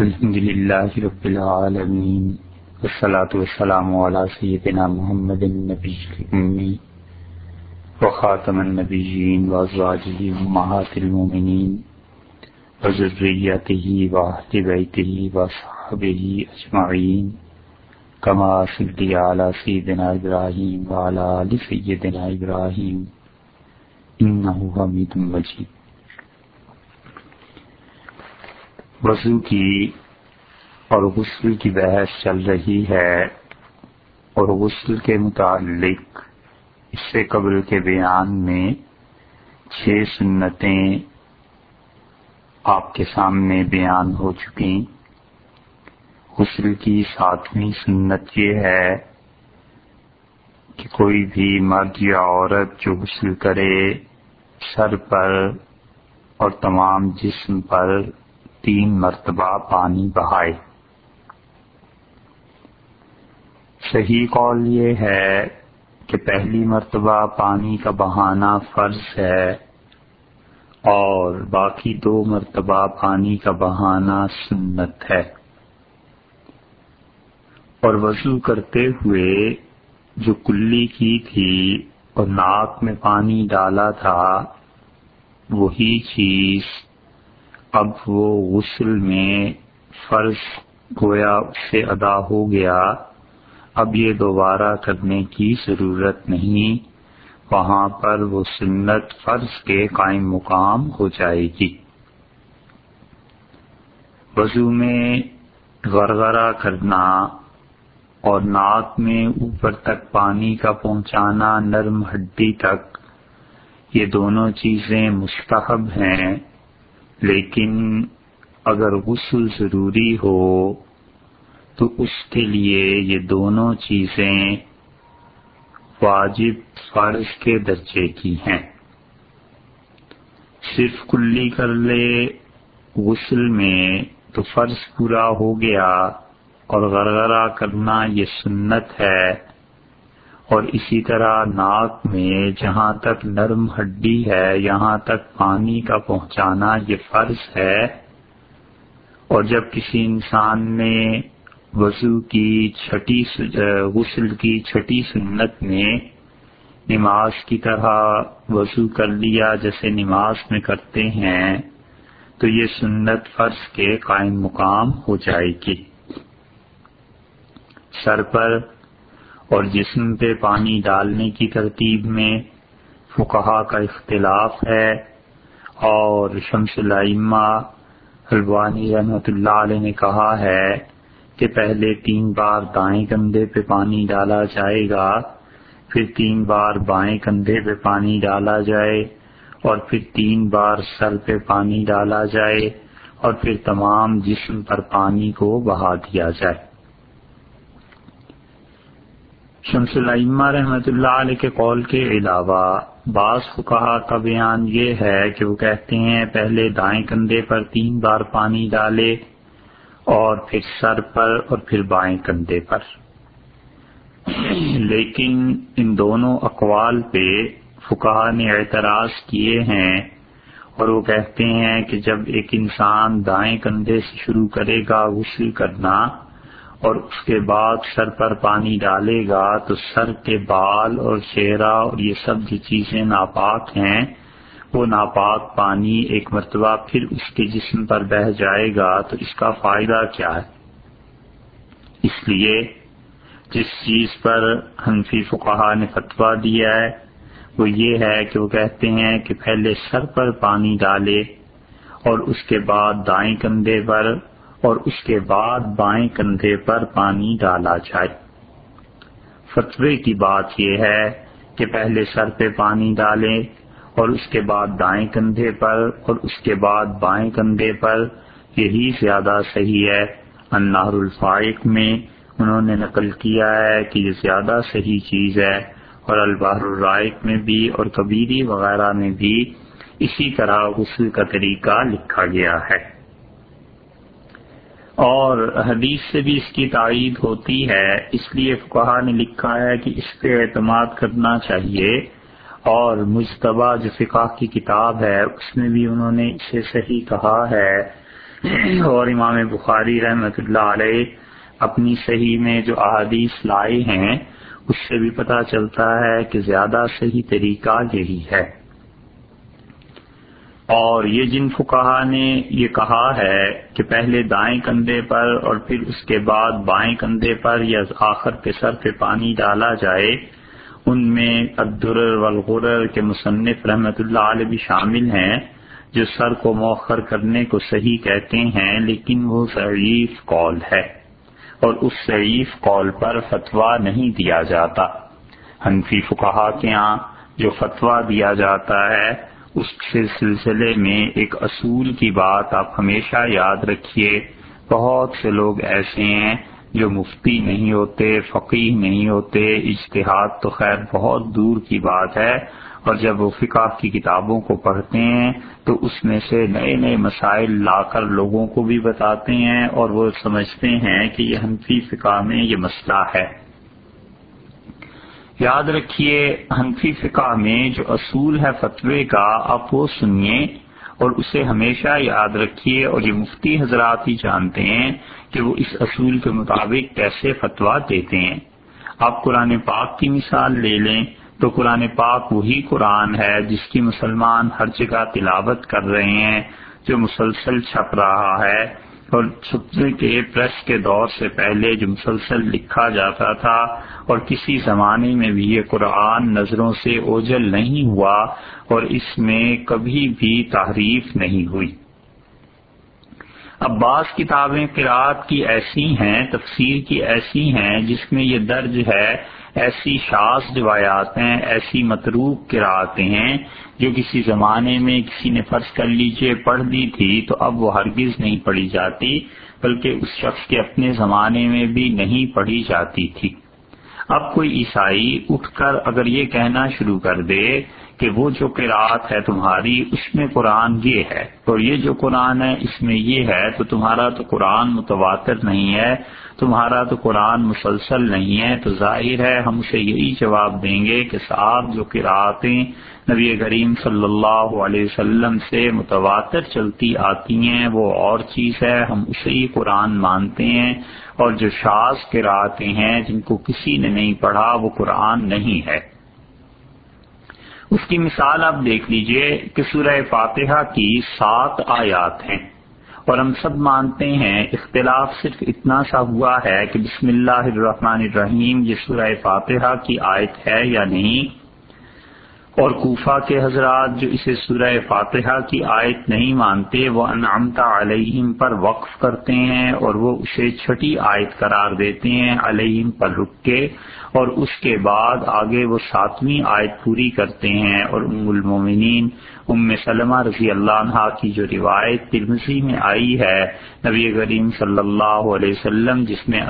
الحمد لله رب العالمين والصلاة والسلام على سيدنا محمد النبي الأمي وخاتم النبيين وأزواجه أمهات المؤمنين وذريته وأهل بيته وأصحابه أجمعين كما صلي على سيدنا إبراهيم وعلى آل سيدنا إبراهيم إنه حميد مجيد وضو کی اور غسل کی بحث چل رہی ہے اور غسل کے متعلق اس سے قبل کے بیان میں چھ سنتیں آپ کے سامنے بیان ہو چکی غسل کی ساتویں سنت یہ ہے کہ کوئی بھی مرد یا عورت جو غسل کرے سر پر اور تمام جسم پر تین مرتبہ پانی بہائے۔ صحیح قول یہ ہے کہ پہلی مرتبہ پانی کا بہانا فرض ہے اور باقی دو مرتبہ پانی کا بہانا سنت ہے۔ اور وضو کرتے ہوئے جو کلی کی تھی اور ناک میں پانی ڈالا تھا، وہی چیز اب وہ غسل میں فرض گویا اس سے ادا ہو گیا۔ اب یہ دوبارہ کرنے کی ضرورت نہیں۔ وہاں پر وہ سنت فرض کے قائم مقام ہو جائے گی۔ وضو میں غرغرہ کرنا اور ناک میں اوپر تک پانی کا پہنچانا نرم ہڈی تک، یہ دونوں چیزیں مستحب ہیں۔ لیکن اگر غسل ضروری ہو تو اس کے لیے یہ دونوں چیزیں واجب فرض کے درجے کی ہیں۔ صرف کلی کر لے غسل میں تو فرض پورا ہو گیا اور غرغرہ کرنا یہ سنت ہے۔ اور اسی طرح ناک میں جہاں تک نرم ہڈی ہے، یہاں تک پانی کا پہنچانا یہ فرض ہے۔ اور جب کسی انسان نے وضو کی چھٹی غسل کی چھٹی سنت میں نماز کی طرح وضو کر لیا جیسے نماز میں کرتے ہیں، تو یہ سنت فرض کے قائم مقام ہو جائے گی۔ سر پر اور جسم پہ پانی ڈالنے کی ترتیب میں فکہ کا اختلاف ہے اور شمس العمہ الوانی رحمۃ اللہ علیہ نے کہا ہے کہ پہلے تین بار دائیں کندھے پہ پانی ڈالا جائے گا، پھر تین بار بائیں کندھے پہ پانی ڈالا جائے اور پھر تین بار سر پہ پانی ڈالا جائے اور پھر تمام جسم پر پانی کو بہا دیا جائے۔ شمس العمہ رحمۃ اللہ علیہ کے قول کے علاوہ بعض فکہ کا بیان یہ ہے کہ وہ کہتے ہیں پہلے دائیں کندھے پر تین بار پانی ڈالے اور پھر سر پر اور پھر بائیں کندھے پر۔ لیکن ان دونوں اقوال پہ فکہ نے اعتراض کیے ہیں اور وہ کہتے ہیں کہ جب ایک انسان دائیں کندھے سے شروع کرے گا غسل کرنا اور اس کے بعد سر پر پانی ڈالے گا تو سر کے بال اور چہرہ اور یہ سب جو چیزیں ناپاک ہیں، وہ ناپاک پانی ایک مرتبہ پھر اس کے جسم پر بہ جائے گا تو اس کا فائدہ کیا ہے؟ اس لیے جس چیز پر حنفی فقہ نے فتویٰ دیا ہے، وہ یہ ہے کہ وہ کہتے ہیں کہ پہلے سر پر پانی ڈالے اور اس کے بعد دائیں کندھے پر اور اس کے بعد بائیں کندھے پر پانی ڈالا جائے۔ فتوے کی بات یہ ہے کہ پہلے سر پہ پانی ڈالیں اور اس کے بعد دائیں کندھے پر اور اس کے بعد بائیں کندھے پر۔ یہی زیادہ صحیح ہے۔ انار الفائق میں انہوں نے نقل کیا ہے کہ یہ زیادہ صحیح چیز ہے اور البحر الرائق میں بھی اور کبیری وغیرہ میں بھی اسی طرح غسل کا طریقہ لکھا گیا ہے۔ اور حدیث سے بھی اس کی تائید ہوتی ہے، اس لیے فقہ نے لکھا ہے کہ اس پہ اعتماد کرنا چاہیے اور مشتبہ جو فقہ کی کتاب ہے، اس میں بھی انہوں نے اسے صحیح کہا ہے۔ اور امام بخاری رحمت اللہ علیہ اپنی صحیح میں جو احادیث لائے ہیں، اس سے بھی پتہ چلتا ہے کہ زیادہ صحیح طریقہ یہی ہے۔ اور یہ جن فکہ نے یہ کہا ہے کہ پہلے دائیں کندھے پر اور پھر اس کے بعد بائیں کندھے پر یا آخر کے سر پہ پانی ڈالا جائے، ان میں عبدالر والغرر کے مصنف رحمت اللہ علیہ بھی شامل ہیں، جو سر کو موخر کرنے کو صحیح کہتے ہیں، لیکن وہ ضعیف قول ہے۔ اور اس ضعیف قول پر فتویٰ نہیں دیا جاتا۔ حنفی فکہ کے یہاں جو فتویٰ دیا جاتا ہے اس سلسلے میں ایک اصول کی بات آپ ہمیشہ یاد رکھیے۔ بہت سے لوگ ایسے ہیں جو مفتی نہیں ہوتے فقیر نہیں ہوتے۔ اجتہاد تو خیر بہت دور کی بات ہے۔ اور جب وہ فقہ کی کتابوں کو پڑھتے ہیں تو اس میں سے نئے نئے مسائل لا کر لوگوں کو بھی بتاتے ہیں اور وہ سمجھتے ہیں کہ یہ حنفی فقہ میں یہ مسئلہ ہے۔ یاد رکھیے، حنفی فقہ میں جو اصول ہے فتوے کا، آپ وہ سنیے اور اسے ہمیشہ یاد رکھیے اور یہ مفتی حضرات ہی جانتے ہیں کہ وہ اس اصول کے مطابق کیسے فتوا دیتے ہیں۔ آپ قرآن پاک کی مثال لے لیں۔ تو قرآن پاک وہی قرآن ہے جس کی مسلمان ہر جگہ تلاوت کر رہے ہیں، جو مسلسل چھپ رہا ہے۔ اور چھپنے کے پریس کے دور سے پہلے جو مسلسل لکھا جاتا تھا اور کسی زمانے میں بھی یہ قرآن نظروں سے اوجل نہیں ہوا اور اس میں کبھی بھی تحریف نہیں ہوئی۔ اب بعض کتابیں قرآت کی ایسی ہیں، تفسیر کی ایسی ہیں جس میں یہ درج ہے ایسی شاذ روایات ہیں، ایسی متروک کراتے ہیں جو کسی زمانے میں کسی نے فرض کر لیجیے، پڑھ دی تھی تو اب وہ ہرگز نہیں پڑھی جاتی، بلکہ اس شخص کے اپنے زمانے میں بھی نہیں پڑھی جاتی تھی۔ اب کوئی عیسائی اٹھ کر اگر یہ کہنا شروع کر دے کہ وہ جو قرآت ہے تمہاری، اس میں قرآن یہ ہے۔ اور یہ جو قرآن ہے، اس میں یہ ہے، تو تمہارا تو قرآن متواتر نہیں ہے، تمہارا تو قرآن مسلسل نہیں ہے۔ تو ظاہر ہے، ہم اسے یہی جواب دیں گے کہ صاحب، جو قرآتیں نبی کریم صلی اللہ علیہ وسلم سے متواتر چلتی آتی ہیں، وہ اور چیز ہے، ہم اسے ہی قرآن مانتے ہیں۔ اور جو شاز قرآتیں ہیں، جن کو کسی نے نہیں پڑھا، وہ قرآن نہیں ہے۔ اس کی مثال آپ دیکھ لیجیے کہ سورہ فاتحہ کی سات آیات ہیں۔ اور ہم سب مانتے ہیں، اختلاف صرف اتنا سا ہوا ہے کہ بسم اللہ الرحمن الرحیم، یہ سورہ فاتحہ کی آیت ہے یا نہیں؟ اور کوفہ کے حضرات جو اسے سورہ فاتحہ کی آیت نہیں مانتے، وہ انعامتا علیہم پر وقف کرتے ہیں اور وہ اسے چھٹی آیت قرار دیتے ہیں علیہم پر رک کے اور اس کے بعد آگے وہ ساتویں آیت پوری کرتے ہیں۔ اور ام المومنین، ام سلمہ رضی اللہ عنہ کی جو روایت ترمسی میں آئی ہے، نبی کریم صلی اللہ علیہ وسلم جس میں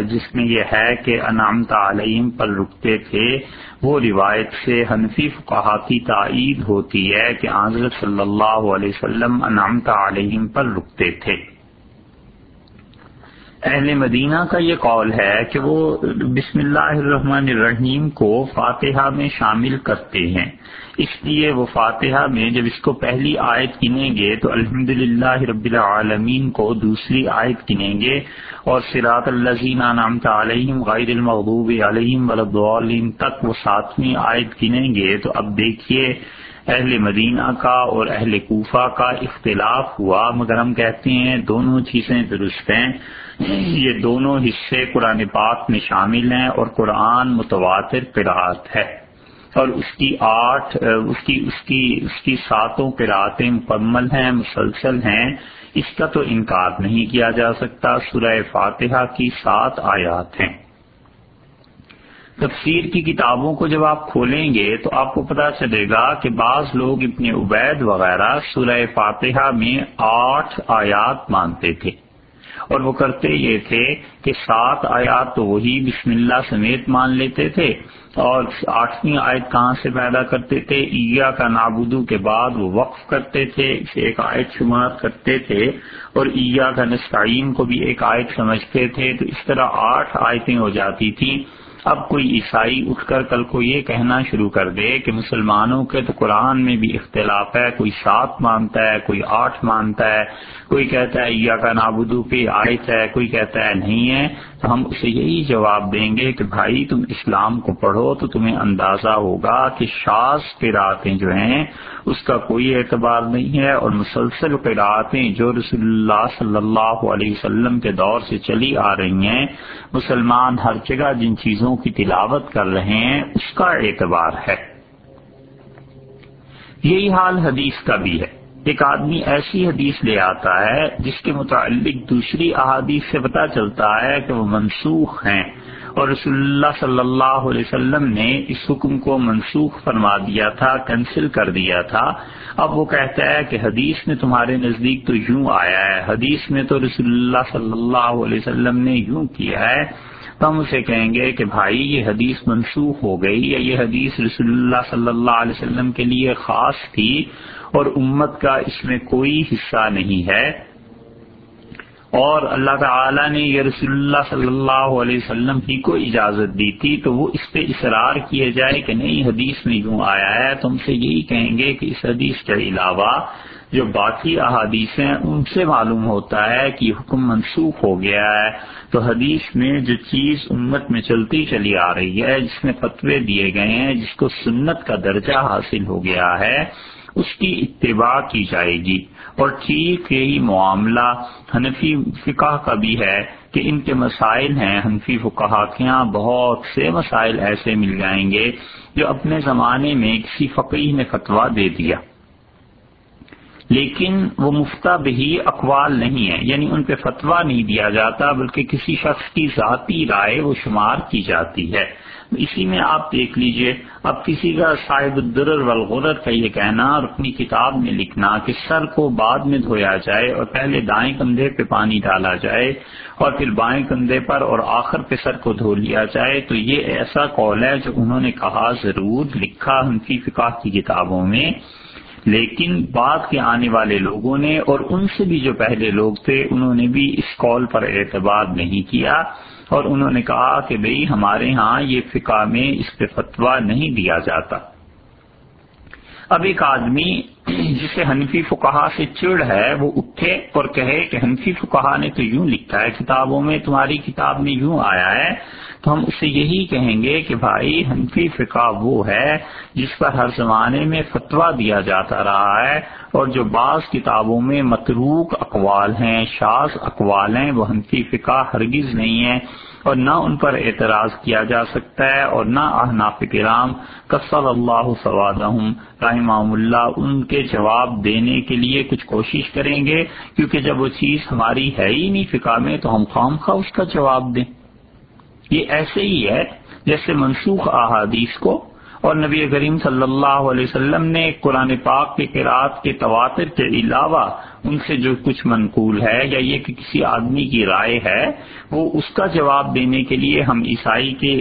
جس میں یہ ہے کہ انعام تعلیم پر رکتے تھے۔ وہ روایت سے حنفی فقہا کی تائید ہوتی ہے کہ حضرت صلی اللہ علیہ وسلم انعام علیہم پر رکتے تھے۔ اہل مدینہ کا یہ قول ہے کہ وہ بسم اللہ الرحمن الرحیم کو فاتحہ میں شامل کرتے ہیں۔ اس لیے وہ فاتحہ میں جب اس کو پہلی آیت گنیں گے تو الحمد رب العالمین کو دوسری آیت گنیں گے اور سراط الزین علیہم غیر المغضوب علیہم ولادعلیم تک وہ ساتویں آیت گنیں گے تو اب دیکھیے اہل مدینہ کا اور اہل کوفہ کا اختلاف ہوا، مگر ہم کہتے ہیں دونوں چیزیں درست ہیں۔ یہ دونوں حصے قرآن پاک میں شامل ہیں اور قرآن متواتر قرآت ہے۔ اور اس کی آٹھ اس کی اس کی اس کی ساتوں قرآتیں مکمل ہیں، مسلسل ہیں۔ اس کا تو انکار نہیں کیا جا سکتا۔ سورہ فاتحہ کی سات آیات ہیں۔ تفسیر کی کتابوں کو جب آپ کھولیں گے تو آپ کو پتا چلے گا کہ بعض لوگ ابن عبید وغیرہ سورہ فاتحہ میں آٹھ آیات مانتے تھے۔ اور وہ کرتے یہ تھے کہ سات آیات تو وہی بسم اللہ سمیت مان لیتے تھے۔ اور آٹھویں آیت کہاں سے پیدا کرتے تھے؟ عیا کا نابودو کے بعد وہ وقف کرتے تھے، اسے ایک آیت شمار کرتے تھے اور عیا کا نسعین کو بھی ایک آیت سمجھتے تھے۔ تو اس طرح آٹھ آیتیں ہو جاتی تھیں۔ اب کوئی عیسائی اٹھ کر کل کو یہ کہنا شروع کر دے کہ مسلمانوں کے تو قرآن میں بھی اختلاف ہے، کوئی سات مانتا ہے، کوئی آٹھ مانتا ہے، کوئی کہتا ہے یا کا نابودو پہ آیت ہے، کوئی کہتا ہے نہیں ہے۔ تو ہم اسے یہی جواب دیں گے کہ بھائی تم اسلام کو پڑھو تو تمہیں اندازہ ہوگا کہ شاز قرآتیں جو ہیں، اس کا کوئی اعتبار نہیں ہے اور مسلسل قرآتیں جو رسول اللہ صلی اللہ علیہ وسلم کے دور سے چلی آ رہی ہیں، مسلمان ہر جگہ جن چیزوں کی تلاوت کر رہے ہیں، اس کا اعتبار ہے۔ یہی حال حدیث کا بھی ہے۔ ایک آدمی ایسی حدیث لے آتا ہے جس کے متعلق دوسری احادیث سے پتا چلتا ہے کہ وہ منسوخ ہیں اور رسول اللہ صلی اللہ علیہ وسلم نے اس حکم کو منسوخ فرما دیا تھا کینسل کر دیا تھا۔ اب وہ کہتا ہے کہ حدیث میں تمہارے نزدیک تو یوں آیا ہے، حدیث میں تو رسول اللہ صلی اللہ علیہ وسلم نے یوں کیا ہے۔ تو ہم اسے کہیں گے کہ بھائی یہ حدیث منسوخ ہو گئی یا یہ حدیث رسول اللہ صلی اللہ علیہ وسلم کے لیے خاص تھی اور امت کا اس میں کوئی حصہ نہیں ہے۔ اور اللہ تعالی نے یہ رسول اللہ صلی اللہ علیہ وسلم ہی کو اجازت دی تھی تو وہ اس پہ اصرار کیے جائے کہ نہیں، حدیث میں یوں آیا ہے تو ہم سے یہی کہیں گے کہ اس حدیث کے علاوہ جو باقی احادیث ہیں، ان سے معلوم ہوتا ہے کہ حکم منسوخ ہو گیا ہے۔ تو حدیث میں جو چیز امت میں چلتی چلی آ رہی ہے، جس میں فتوے دیے گئے ہیں، جس کو سنت کا درجہ حاصل ہو گیا ہے، اس کی اتباع کی جائے گی۔ اور ٹھیک یہی معاملہ حنفی فقہ کا بھی ہے کہ ان کے مسائل ہیں۔ حنفی فقہ کے یہاں بہت سے مسائل ایسے مل جائیں گے جو اپنے زمانے میں کسی فقیر نے فتویٰ دے دیا۔ لیکن وہ مفتہ بہی اقوال نہیں ہے یعنی ان پہ فتویٰ نہیں دیا جاتا، بلکہ کسی شخص کی ذاتی رائے وہ شمار کی جاتی ہے۔ اسی میں آپ دیکھ لیجیے، اب کسی کا صاحب الدرر والغرر کا یہ کہنا اور اپنی کتاب میں لکھنا کہ سر کو بعد میں دھویا جائے اور پہلے دائیں کندھے پہ پانی ڈالا جائے اور پھر بائیں کندھے پر اور آخر پہ سر کو دھو لیا جائے، تو یہ ایسا قول ہے جو انہوں نے کہا ضرور لکھا ہنفی فقہ کی کتابوں میں۔ لیکن بعد کے آنے والے لوگوں نے اور ان سے بھی جو پہلے لوگ تھے، انہوں نے بھی اس قول پر اعتبار نہیں کیا اور انہوں نے کہا کہ بھئی ہمارے ہاں یہ فقہ میں اس پہ فتویٰ نہیں دیا جاتا۔ اب ایک آدمی جسے حنفی فکہ سے چڑ ہے، وہ اٹھے اور کہے کہ حنفی فکہ نے تو یوں لکھا ہے، کتابوں میں تمہاری کتاب میں یوں آیا ہے، تو ہم اسے یہی کہیں گے کہ بھائی حنفی فقہ وہ ہے جس پر ہر زمانے میں فتویٰ دیا جاتا رہا ہے اور جو بعض کتابوں میں متروک اقوال ہیں شاز اقوال ہیں، وہ حنفی فقہ ہرگز نہیں ہے اور نہ ان پر اعتراض کیا جا سکتا ہے اور نہ احناف کرام کسر اللہ سوادہم رحمہ اللہ ان کے جواب دینے کے لیے کچھ کوشش کریں گے، کیونکہ جب وہ چیز ہماری ہے ہی نہیں فقہ میں، تو ہم خام خواہ اس کا جواب دیں۔ یہ ایسے ہی ہے جیسے منسوخ احادیث کو، اور نبی کریم صلی اللہ علیہ وسلم نے قرآن پاک کے قرآت کے تواتر کے علاوہ ان سے جو کچھ منقول ہے یا یہ کہ کسی آدمی کی رائے ہے، وہ اس کا جواب دینے کے لیے ہم عیسائی کے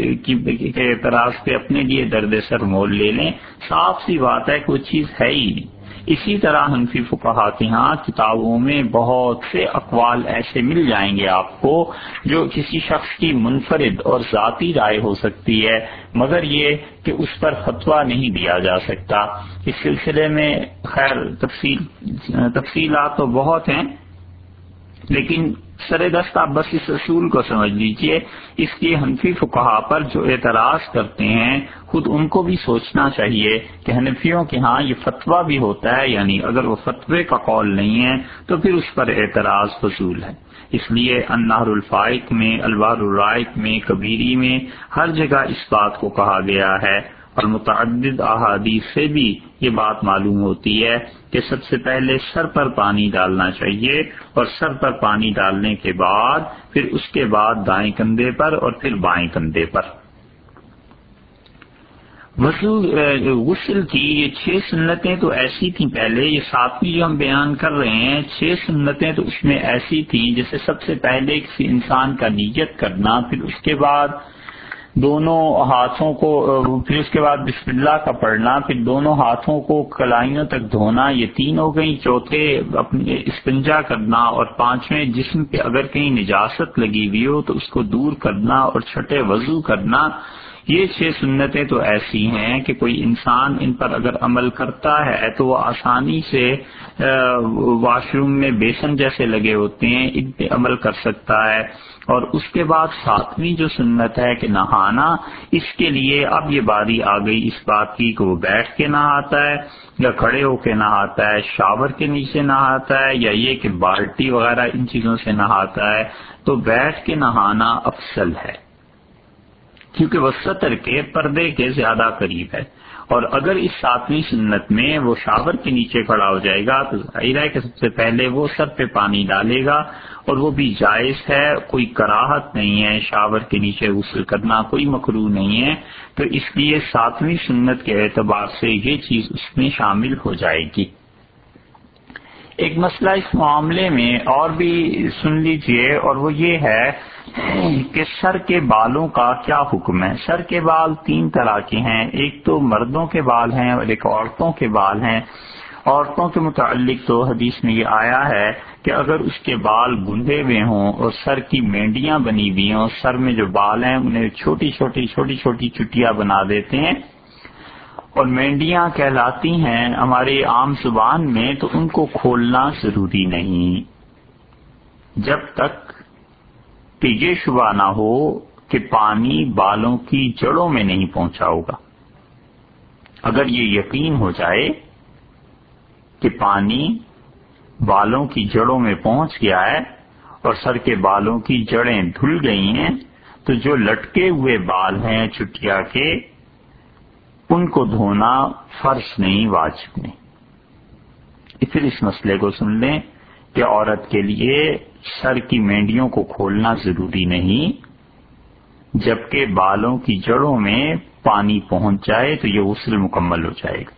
اعتراض پہ اپنے لیے درد سر مول لے لیں۔ صاف سی بات ہے کہ وہ چیز ہے ہی نہیں۔ اسی طرح حنفی فقہ کے ہاں کتابوں میں بہت سے اقوال ایسے مل جائیں گے آپ کو جو کسی شخص کی منفرد اور ذاتی رائے ہو سکتی ہے، مگر یہ کہ اس پر فتویٰ نہیں دیا جا سکتا۔ اس سلسلے میں خیر تفصیل، تفصیلات تو بہت ہیں، لیکن سر دست آپ بس اس اصول کو سمجھ لیجیے، اس کی حنفی فقہا پر جو اعتراض کرتے ہیں، خود ان کو بھی سوچنا چاہیے کہ حنفیوں کے ہاں یہ فتویٰ بھی ہوتا ہے یعنی اگر وہ فتوے کا قول نہیں ہے تو پھر اس پر اعتراض فضول ہے۔ اس لیے انار الفائق میں، الوار الرائق میں، کبیری میں ہر جگہ اس بات کو کہا گیا ہے۔ اور متعدد احادیث سے بھی یہ بات معلوم ہوتی ہے کہ سب سے پہلے سر پر پانی ڈالنا چاہیے اور سر پر پانی ڈالنے کے بعد پھر اس کے بعد دائیں کندھے پر اور پھر بائیں کندھے پر۔ غسل کی یہ چھ سنتیں تو ایسی تھیں پہلے، یہ ساتویں جو ہم بیان کر رہے ہیں، چھ سنتیں تو اس میں ایسی تھیں جیسے سب سے پہلے کسی انسان کا نیت کرنا، پھر اس کے بعد دونوں ہاتھوں کو، پھر اس کے بعد بسم اللہ کا پڑھنا، پھر دونوں ہاتھوں کو کلائیوں تک دھونا، یہ تین ہو گئی چوتھے اپنے استنجا کرنا اور پانچویں جسم پہ اگر کہیں نجاست لگی ہوئی ہو تو اس کو دور کرنا اور چھٹے وضو کرنا۔ یہ چھ سنتیں تو ایسی ہیں کہ کوئی انسان ان پر اگر عمل کرتا ہے تو وہ آسانی سے واش روم میں بیسن جیسے لگے ہوتے ہیں، ان پہ عمل کر سکتا ہے۔ اور اس کے بعد ساتویں جو سنت ہے کہ نہانا، اس کے لیے اب یہ باری آ گئی اس بات کی کہ وہ بیٹھ کے نہاتا ہے یا کھڑے ہو کے نہاتا ہے، شاور کے نیچے نہاتا ہے یا یہ کہ بالٹی وغیرہ ان چیزوں سے نہاتا ہے۔ تو بیٹھ کے نہانا افضل ہے۔ کیونکہ وہ سطر کے پردے کے زیادہ قریب ہے۔ اور اگر اس ساتویں سنت میں وہ شاور کے نیچے کھڑا ہو جائے گا تو ظاہر ہے کہ سب سے پہلے وہ سر پہ پانی ڈالے گا اور وہ بھی جائز ہے، کوئی کراہت نہیں ہے شاور کے نیچے غسل کرنا، کوئی مکرو نہیں ہے۔ تو اس لیے ساتویں سنت کے اعتبار سے یہ چیز اس میں شامل ہو جائے گی۔ ایک مسئلہ اس معاملے میں اور بھی سن لیجیے اور وہ یہ ہے کہ سر کے بالوں کا کیا حکم ہے؟ سر کے بال تین طرح کے ہیں۔ ایک تو مردوں کے بال ہیں اور ایک عورتوں کے بال ہیں۔ عورتوں کے متعلق تو حدیث میں یہ آیا ہے کہ اگر اس کے بال گندے ہوئے ہوں اور سر کی مینڈیاں بنی ہوئی ہوں، سر میں جو بال ہیں انہیں چھوٹی چھوٹی چھوٹی چھوٹی چٹیاں بنا دیتے ہیں اور مینڈیاں کہلاتی ہیں ہمارے عام زبان میں، تو ان کو کھولنا ضروری نہیں۔ جب تک کہ یہ شبہ نہ ہو کہ پانی بالوں کی جڑوں میں نہیں پہنچا ہوگا۔ اگر یہ یقین ہو جائے کہ پانی بالوں کی جڑوں میں پہنچ گیا ہے اور سر کے بالوں کی جڑیں دھل گئی ہیں، تو جو لٹکے ہوئے بال ہیں، چٹیا کے ان کو دھونا فرض نہیں، واجب نہیں۔ پھر اس مسئلے کو سن لیں کہ عورت کے لیے سر کی مینڈیوں کو کھولنا ضروری نہیں، جبکہ بالوں کی جڑوں میں پانی پہنچ جائے تو یہ غسل مکمل ہو جائے گا۔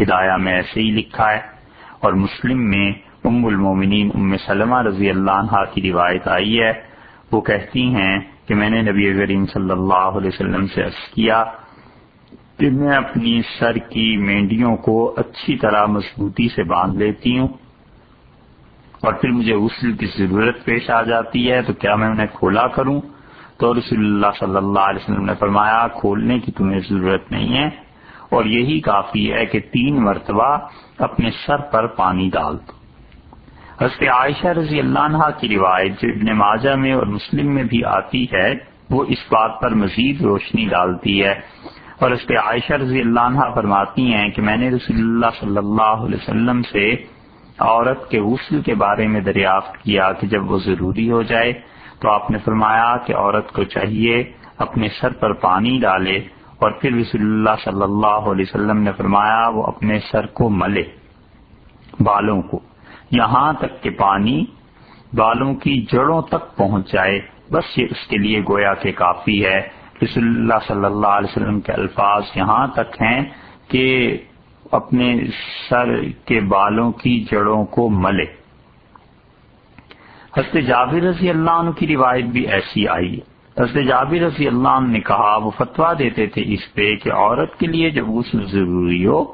ہدایہ میں ایسے ہی لکھا ہے، اور مسلم میں ام المومنین ام سلمہ رضی اللہ عنہ کی روایت آئی ہے۔ وہ کہتی ہیں کہ میں نے نبی کریم صلی اللہ علیہ وسلم سے عرض کیا کہ میں اپنی سر کی مینڈیوں کو اچھی طرح مضبوطی سے باندھ لیتی ہوں اور پھر مجھے غسل کی ضرورت پیش آ جاتی ہے، تو کیا میں انہیں کھولا کروں؟ تو رسول اللہ صلی اللہ علیہ وسلم نے فرمایا، کھولنے کی تمہیں ضرورت نہیں ہے، اور یہی کافی ہے کہ تین مرتبہ اپنے سر پر پانی ڈال دو۔ حضرت عائشہ رضی اللہ عنہ کی روایت جو ابن ماجہ میں اور مسلم میں بھی آتی ہے، وہ اس بات پر مزید روشنی ڈالتی ہے اور اس کے عائشہ رضی اللہ عنہ فرماتی ہیں کہ میں نے رسول اللہ صلی اللہ علیہ وسلم سے عورت کے غسل کے بارے میں دریافت کیا کہ جب وہ ضروری ہو جائے تو آپ نے فرمایا کہ عورت کو چاہیے اپنے سر پر پانی ڈالے اور پھر رسول اللہ صلی اللہ علیہ وسلم نے فرمایا وہ اپنے سر کو ملے بالوں کو۔ یہاں تک کہ پانی بالوں کی جڑوں تک پہنچ جائے۔ بس یہ اس کے لیے گویا کہ کافی ہے۔ رسول اللہ صلی اللہ علیہ وسلم کے الفاظ یہاں تک ہیں کہ اپنے سر کے بالوں کی جڑوں کو ملے۔ حضرت جابر رضی اللہ عنہ کی روایت بھی ایسی آئی۔ ہے حضرت جابر رضی اللہ عنہ نے کہا، وہ فتوا دیتے تھے اس پہ کہ عورت کے لیے جب غسل ضروری ہو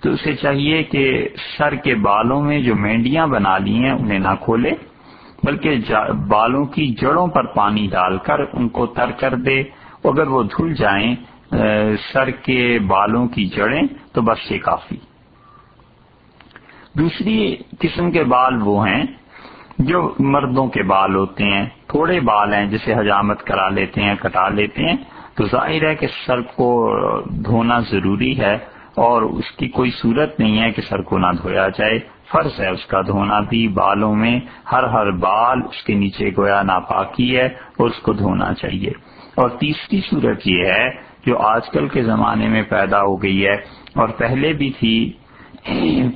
تو اسے چاہیے کہ سر کے بالوں میں جو مینڈیاں بنا لی ہیں انہیں نہ کھولے، بلکہ بالوں کی جڑوں پر پانی ڈال کر ان کو تر کر دے۔ اگر وہ دھل جائیں سر کے بالوں کی جڑیں، تو بس یہ کافی۔ دوسری قسم کے بال وہ ہیں جو مردوں کے بال ہوتے ہیں، تھوڑے بال ہیں، جسے حجامت کرا لیتے ہیں، کٹا لیتے ہیں۔ تو ظاہر ہے کہ سر کو دھونا ضروری ہے اور اس کی کوئی صورت نہیں ہے کہ سر کو نہ دھویا جائے۔ فرض ہے اس کا دھونا بھی بالوں میں، ہر ہر بال اس کے نیچے گویا ناپاکی ہے اور اس کو دھونا چاہیے۔ اور تیسری صورت یہ ہے جو آج کل کے زمانے میں پیدا ہو گئی ہے اور پہلے بھی تھی۔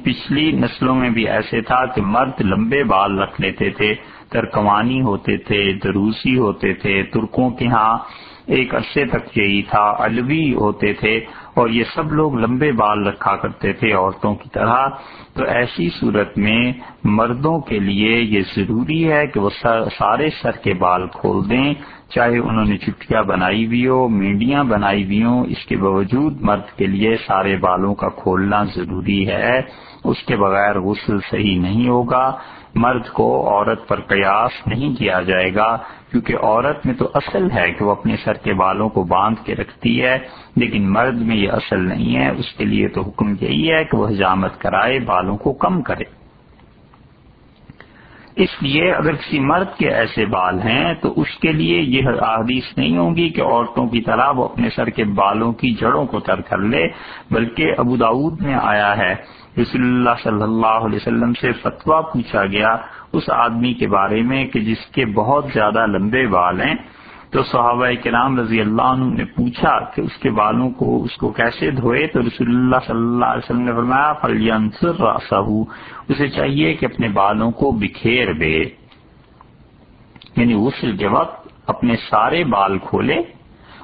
پچھلی نسلوں میں بھی ایسے تھا کہ مرد لمبے بال رکھ لیتے تھے، ترکمانی ہوتے تھے، دروسی ہوتے تھے، ترکوں کے ہاں ایک عرصے تک یہی تھا الوی ہوتے تھے اور یہ سب لوگ لمبے بال رکھا کرتے تھے عورتوں کی طرح۔ تو ایسی صورت میں مردوں کے لیے یہ ضروری ہے کہ وہ سارے سر کے بال کھول دیں۔ چاہے انہوں نے چٹکیاں بنائی بھی ہو میڈیاں بنائی بھی ہوں، اس کے باوجود مرد کے لیے سارے بالوں کا کھولنا ضروری ہے۔ اس کے بغیر غسل صحیح نہیں ہوگا۔ مرد کو عورت پر قیاس نہیں کیا جائے گا، کیونکہ عورت میں تو اصل ہے کہ وہ اپنے سر کے بالوں کو باندھ کے رکھتی ہے، لیکن مرد میں یہ اصل نہیں ہے۔ اس کے لیے تو حکم یہی ہے کہ وہ حجامت کرائے، بالوں کو کم کرے۔ اس لیے اگر کسی مرد کے ایسے بال ہیں تو اس کے لیے یہ حدیث نہیں ہوگی کہ عورتوں کی طرح وہ اپنے سر کے بالوں کی جڑوں کو تر کر لے، بلکہ ابو داود میں آیا ہے۔ رسول اللہ صلی اللہ علیہ وسلم سے فتویٰ پوچھا گیا اس آدمی کے بارے میں کہ جس کے بہت زیادہ لمبے بال ہیں تو صحابہ کرام رضی اللہ عنہ نے پوچھا کہ اس کے بالوں کو اس کو کیسے دھوئے؟ تو رسول اللہ صلی اللہ علیہ وسلم نے فرمایا فلیانسر راسا اسے چاہیے کہ اپنے بالوں کو بکھیر دے۔ یعنی غسل کے وقت اپنے سارے بال کھولے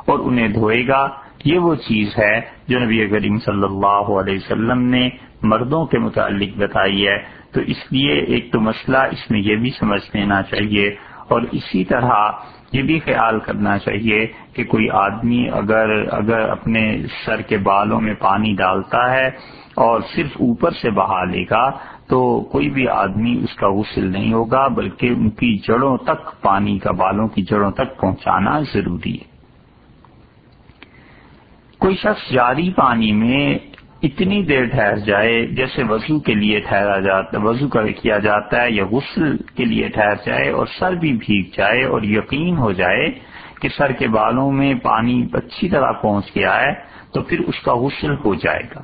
اور انہیں دھوئے گا۔ یہ وہ چیز ہے جو نبی کریم صلی اللہ علیہ وسلم نے مردوں کے متعلق بتائی ہے۔ تو اس لیے ایک تو مسئلہ اس میں یہ بھی سمجھ لینا چاہیے۔ اور اسی طرح یہ بھی خیال کرنا چاہیے کہ کوئی آدمی اگر اگر اپنے سر کے بالوں میں پانی ڈالتا ہے اور صرف اوپر سے بہا لے گا، تو کوئی بھی آدمی اس کا غسل نہیں ہوگا، بلکہ ان کی جڑوں تک، پانی کا بالوں کی جڑوں تک پہنچانا ضروری ہے۔ کوئی شخص جاری پانی میں اتنی دیر ٹھہر جائے جیسے وضو کے لیے ٹھہرا جاتا وضو کیا جاتا ہے، یا غسل کے لیے ٹھہر جائے اور سر بھی بھیگ جائے اور یقین ہو جائے کہ سر کے بالوں میں پانی اچھی طرح پہنچ گیا ہے، تو پھر اس کا غسل ہو جائے گا۔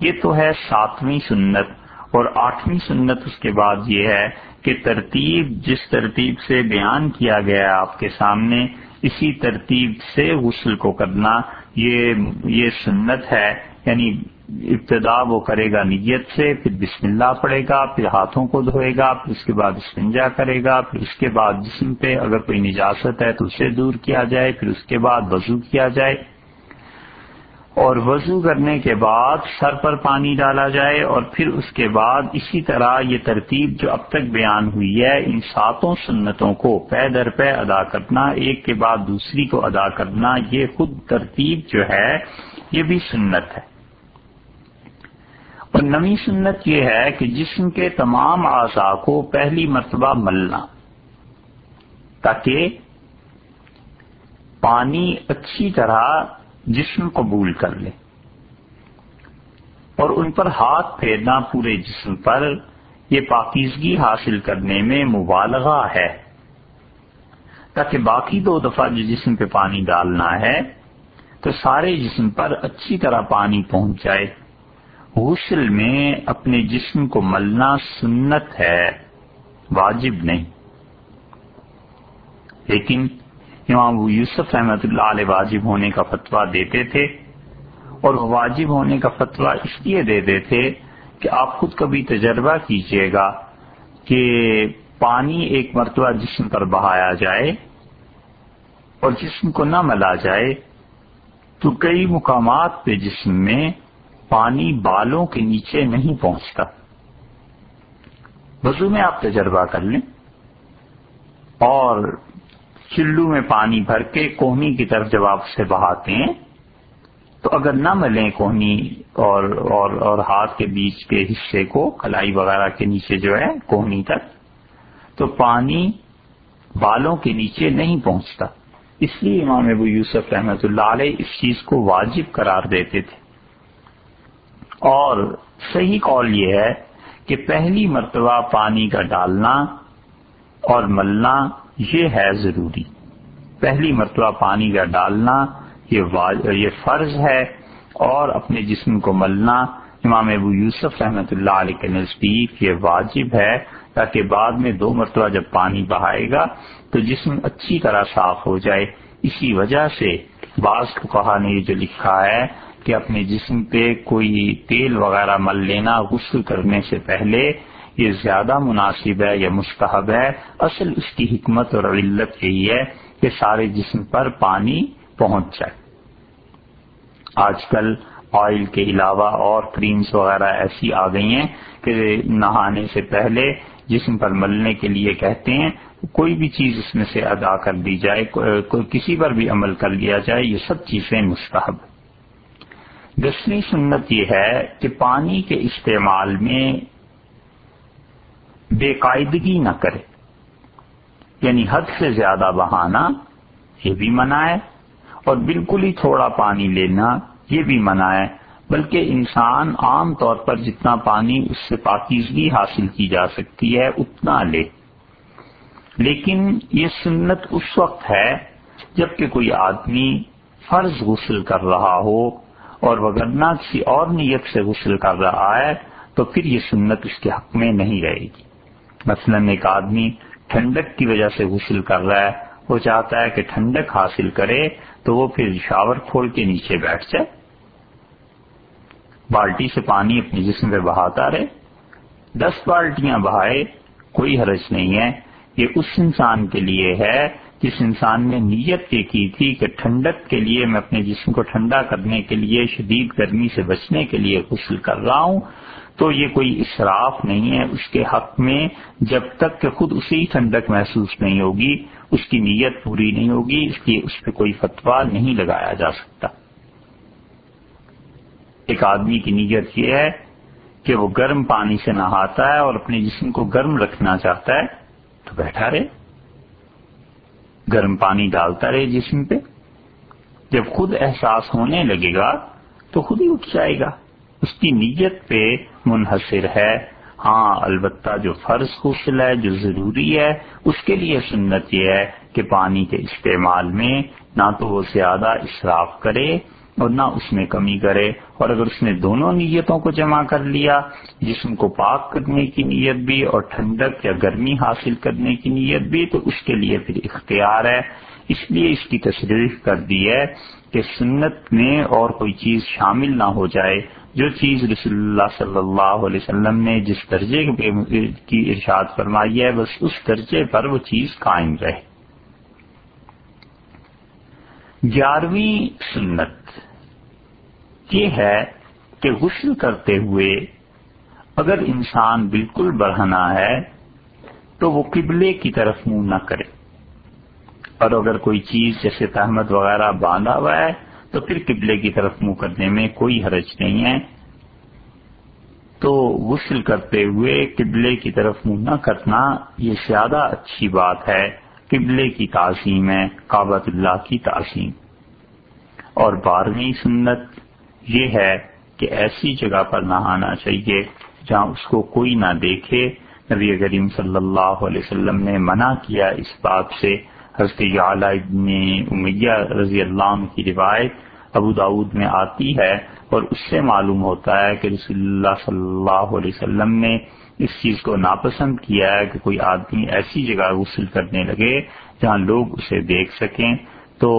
یہ تو ہے ساتویں سنت اور آٹھویں سنت اس کے بعد یہ ہے کہ ترتیب، جس ترتیب سے بیان کیا گیا ہے آپ کے سامنے، اسی ترتیب سے غسل کو کرنا یہ یہ سنت ہے یعنی ابتدا وہ کرے گا نیت سے، پھر بسم اللہ پڑھے گا، پھر ہاتھوں کو دھوئے گا، پھر اس کے بعد استنجا کرے گا، پھر اس کے بعد جسم پہ اگر کوئی نجاست ہے تو اسے دور کیا جائے، پھر اس کے بعد وضو کیا جائے۔ اور وضو کرنے کے بعد سر پر پانی ڈالا جائے اور پھر اس کے بعد اسی طرح یہ ترتیب جو اب تک بیان ہوئی ہے، ان ساتوں سنتوں کو پے در پے ادا کرنا، ایک کے بعد دوسری کو ادا کرنا، یہ خود ترتیب جو ہے، یہ بھی سنت ہے۔ اور نوی سنت یہ ہے کہ جسم کے تمام اعضاء کو پہلی مرتبہ ملنا، تاکہ پانی اچھی طرح جسم قبول کر لے اور ان پر ہاتھ پھیرنا پورے جسم پر یہ پاکیزگی حاصل کرنے میں مبالغہ ہے، تاکہ باقی دو دفعہ جو جسم پہ پانی ڈالنا ہے تو سارے جسم پر اچھی طرح پانی پہنچ جائے۔ غسل میں اپنے جسم کو ملنا سنت ہے، واجب نہیں۔ لیکن امام یوسف احمد اللہ علیہ واجب ہونے کا فتویٰ دیتے تھے اور واجب ہونے کا فتویٰ اس لیے دیتے تھے کہ آپ خود کبھی تجربہ کیجیے گا کہ پانی ایک مرتبہ جسم پر بہایا جائے اور جسم کو نہ ملا جائے تو کئی مقامات پہ جسم میں پانی بالوں کے نیچے نہیں پہنچتا۔ وضو میں آپ تجربہ کر لیں۔ اور چلو میں پانی بھر کے کوہنی کی طرف جب آپ اسے بہاتے ہیں، تو اگر نہ ملیں کوہنی اور اور اور ہاتھ کے بیچ کے حصے کو، کلائی وغیرہ کے نیچے جو ہے کوہنی تک، تو پانی بالوں کے نیچے نہیں پہنچتا۔ اس لیے امام ابو یوسف رحمت اللہ علیہ اس چیز کو واجب قرار دیتے تھے۔ اور صحیح قول یہ ہے کہ پہلی مرتبہ پانی کا ڈالنا اور ملنا یہ ہے ضروری۔ پہلی مرتبہ پانی کا ڈالنا یہ فرض ہے اور اپنے جسم کو ملنا۔ امام ابو یوسف رحمۃ اللہ علیہ کے نزدیک یہ واجب ہے، تاکہ بعد میں دو مرتبہ جب پانی بہائے گا تو جسم اچھی طرح صاف ہو جائے۔ اسی وجہ سے بعض کو کہا نے یہ جو لکھا ہے کہ اپنے جسم پہ کوئی تیل وغیرہ مل لینا غسل کرنے سے پہلے یہ زیادہ مناسب ہے یا مستحب ہے۔ اصل اس کی حکمت اور علت یہی ہے کہ سارے جسم پر پانی پہنچ جائے۔ آج کل آئل کے علاوہ اور کریمز وغیرہ ایسی آ گئی ہیں کہ نہانے سے پہلے جسم پر ملنے کے لیے کہتے ہیں، کوئی بھی چیز اس میں سے ادا کر دی جائے کسی پر بھی عمل کر لیا جائے، یہ سب چیزیں مستحب دسویں سنت یہ ہے کہ پانی کے استعمال میں بے قاعدگی نہ کرے۔ یعنی حد سے زیادہ بہانا یہ بھی منع ہے اور بالکل ہی تھوڑا پانی لینا یہ بھی منع ہے بلکہ انسان عام طور پر جتنا پانی اس سے پاکیزگی حاصل کی جا سکتی ہے اتنا لے۔ لیکن یہ سنت اس وقت ہے جبکہ کوئی آدمی فرض غسل کر رہا ہو اور وغیرہ کسی اور نیت سے غسل کر رہا ہے تو پھر یہ سنت اس کے حق میں نہیں رہے گی۔ مثلا ایک آدمی ٹھنڈک کی وجہ سے غسل کر رہا ہے، وہ چاہتا ہے کہ ٹھنڈک حاصل کرے، تو وہ پھر شاور کھول کے نیچے بیٹھ جائے۔ بالٹی سے پانی اپنے جسم پہ بہاتا رہے۔ دس بالٹیاں بہائے، کوئی حرج نہیں ہے۔ یہ اس انسان کے لیے ہے جس انسان نے نیت یہ کی تھی کہ ٹھنڈک کے لیے میں اپنے جسم کو ٹھنڈا کرنے کے لیے، شدید گرمی سے بچنے کے لیے غسل کر رہا ہوں، تو یہ کوئی اسراف نہیں ہے۔ اس کے حق میں جب تک کہ خود اسی ٹھنڈک محسوس نہیں ہوگی، اس کی نیت پوری نہیں ہوگی، اس لیے اس پہ کوئی فتوا نہیں لگایا جا سکتا۔ ایک آدمی کی نیت یہ ہے کہ وہ گرم پانی سے نہاتا ہے اور اپنے جسم کو گرم رکھنا چاہتا ہے، تو بیٹھا رہے۔ گرم پانی ڈالتا رہے جسم پہ۔ جب خود احساس ہونے لگے گا تو خود ہی اٹھ جائے گا۔ اس کی نیت پہ منحصر ہے۔ ہاں البتہ جو فرض غسل ہے، جو ضروری ہے، اس کے لیے سنت یہ ہے کہ پانی کے استعمال میں نہ تو وہ زیادہ اصراف کرے اور نہ اس میں کمی کرے اور اگر اس نے دونوں نیتوں کو جمع کر لیا، جسم کو پاک کرنے کی نیت بھی اور ٹھنڈک یا گرمی حاصل کرنے کی نیت بھی، تو اس کے لیے پھر اختیار ہے۔ اس لیے اس کی تشریف کر دی ہے کہ سنت میں اور کوئی چیز شامل نہ ہو جائے۔ جو چیز رسول اللہ صلی اللہ علیہ وسلم نے جس درجے کی ارشاد فرمائی ہے، بس اس درجے پر وہ چیز قائم رہے۔ گیارہویں سنت یہ ہے کہ غسل کرتے ہوئے اگر انسان بالکل بڑھنا ہے تو وہ قبلے کی طرف منہ نہ کرے۔ اور اگر کوئی چیز جیسے تحمد وغیرہ باندھا ہوا ہے تو پھر قبلے کی طرف منہ کرنے میں کوئی حرج نہیں ہے۔ تو غسل کرتے ہوئے قبلے کی طرف منہ نہ کرنا یہ زیادہ اچھی بات ہے۔ قبلے کی تعظیم ہے کابت اللہ کی تعظیم۔ اور بارہویں سنت یہ ہے کہ ایسی جگہ پر نہانا چاہیے جہاں اس کو کوئی نہ دیکھے۔ نبی کریم صلی اللہ علیہ وسلم نے منع کیا اس بات سے۔ حضرت ابن امیہ رضی اللہ عنہ کی روایت ابو داود میں آتی ہے اور اس سے معلوم ہوتا ہے کہ رسول اللہ صلی اللہ علیہ وسلم نے اس چیز کو ناپسند کیا ہے کہ کوئی آدمی ایسی جگہ غسل کرنے لگے جہاں لوگ اسے دیکھ سکیں، تو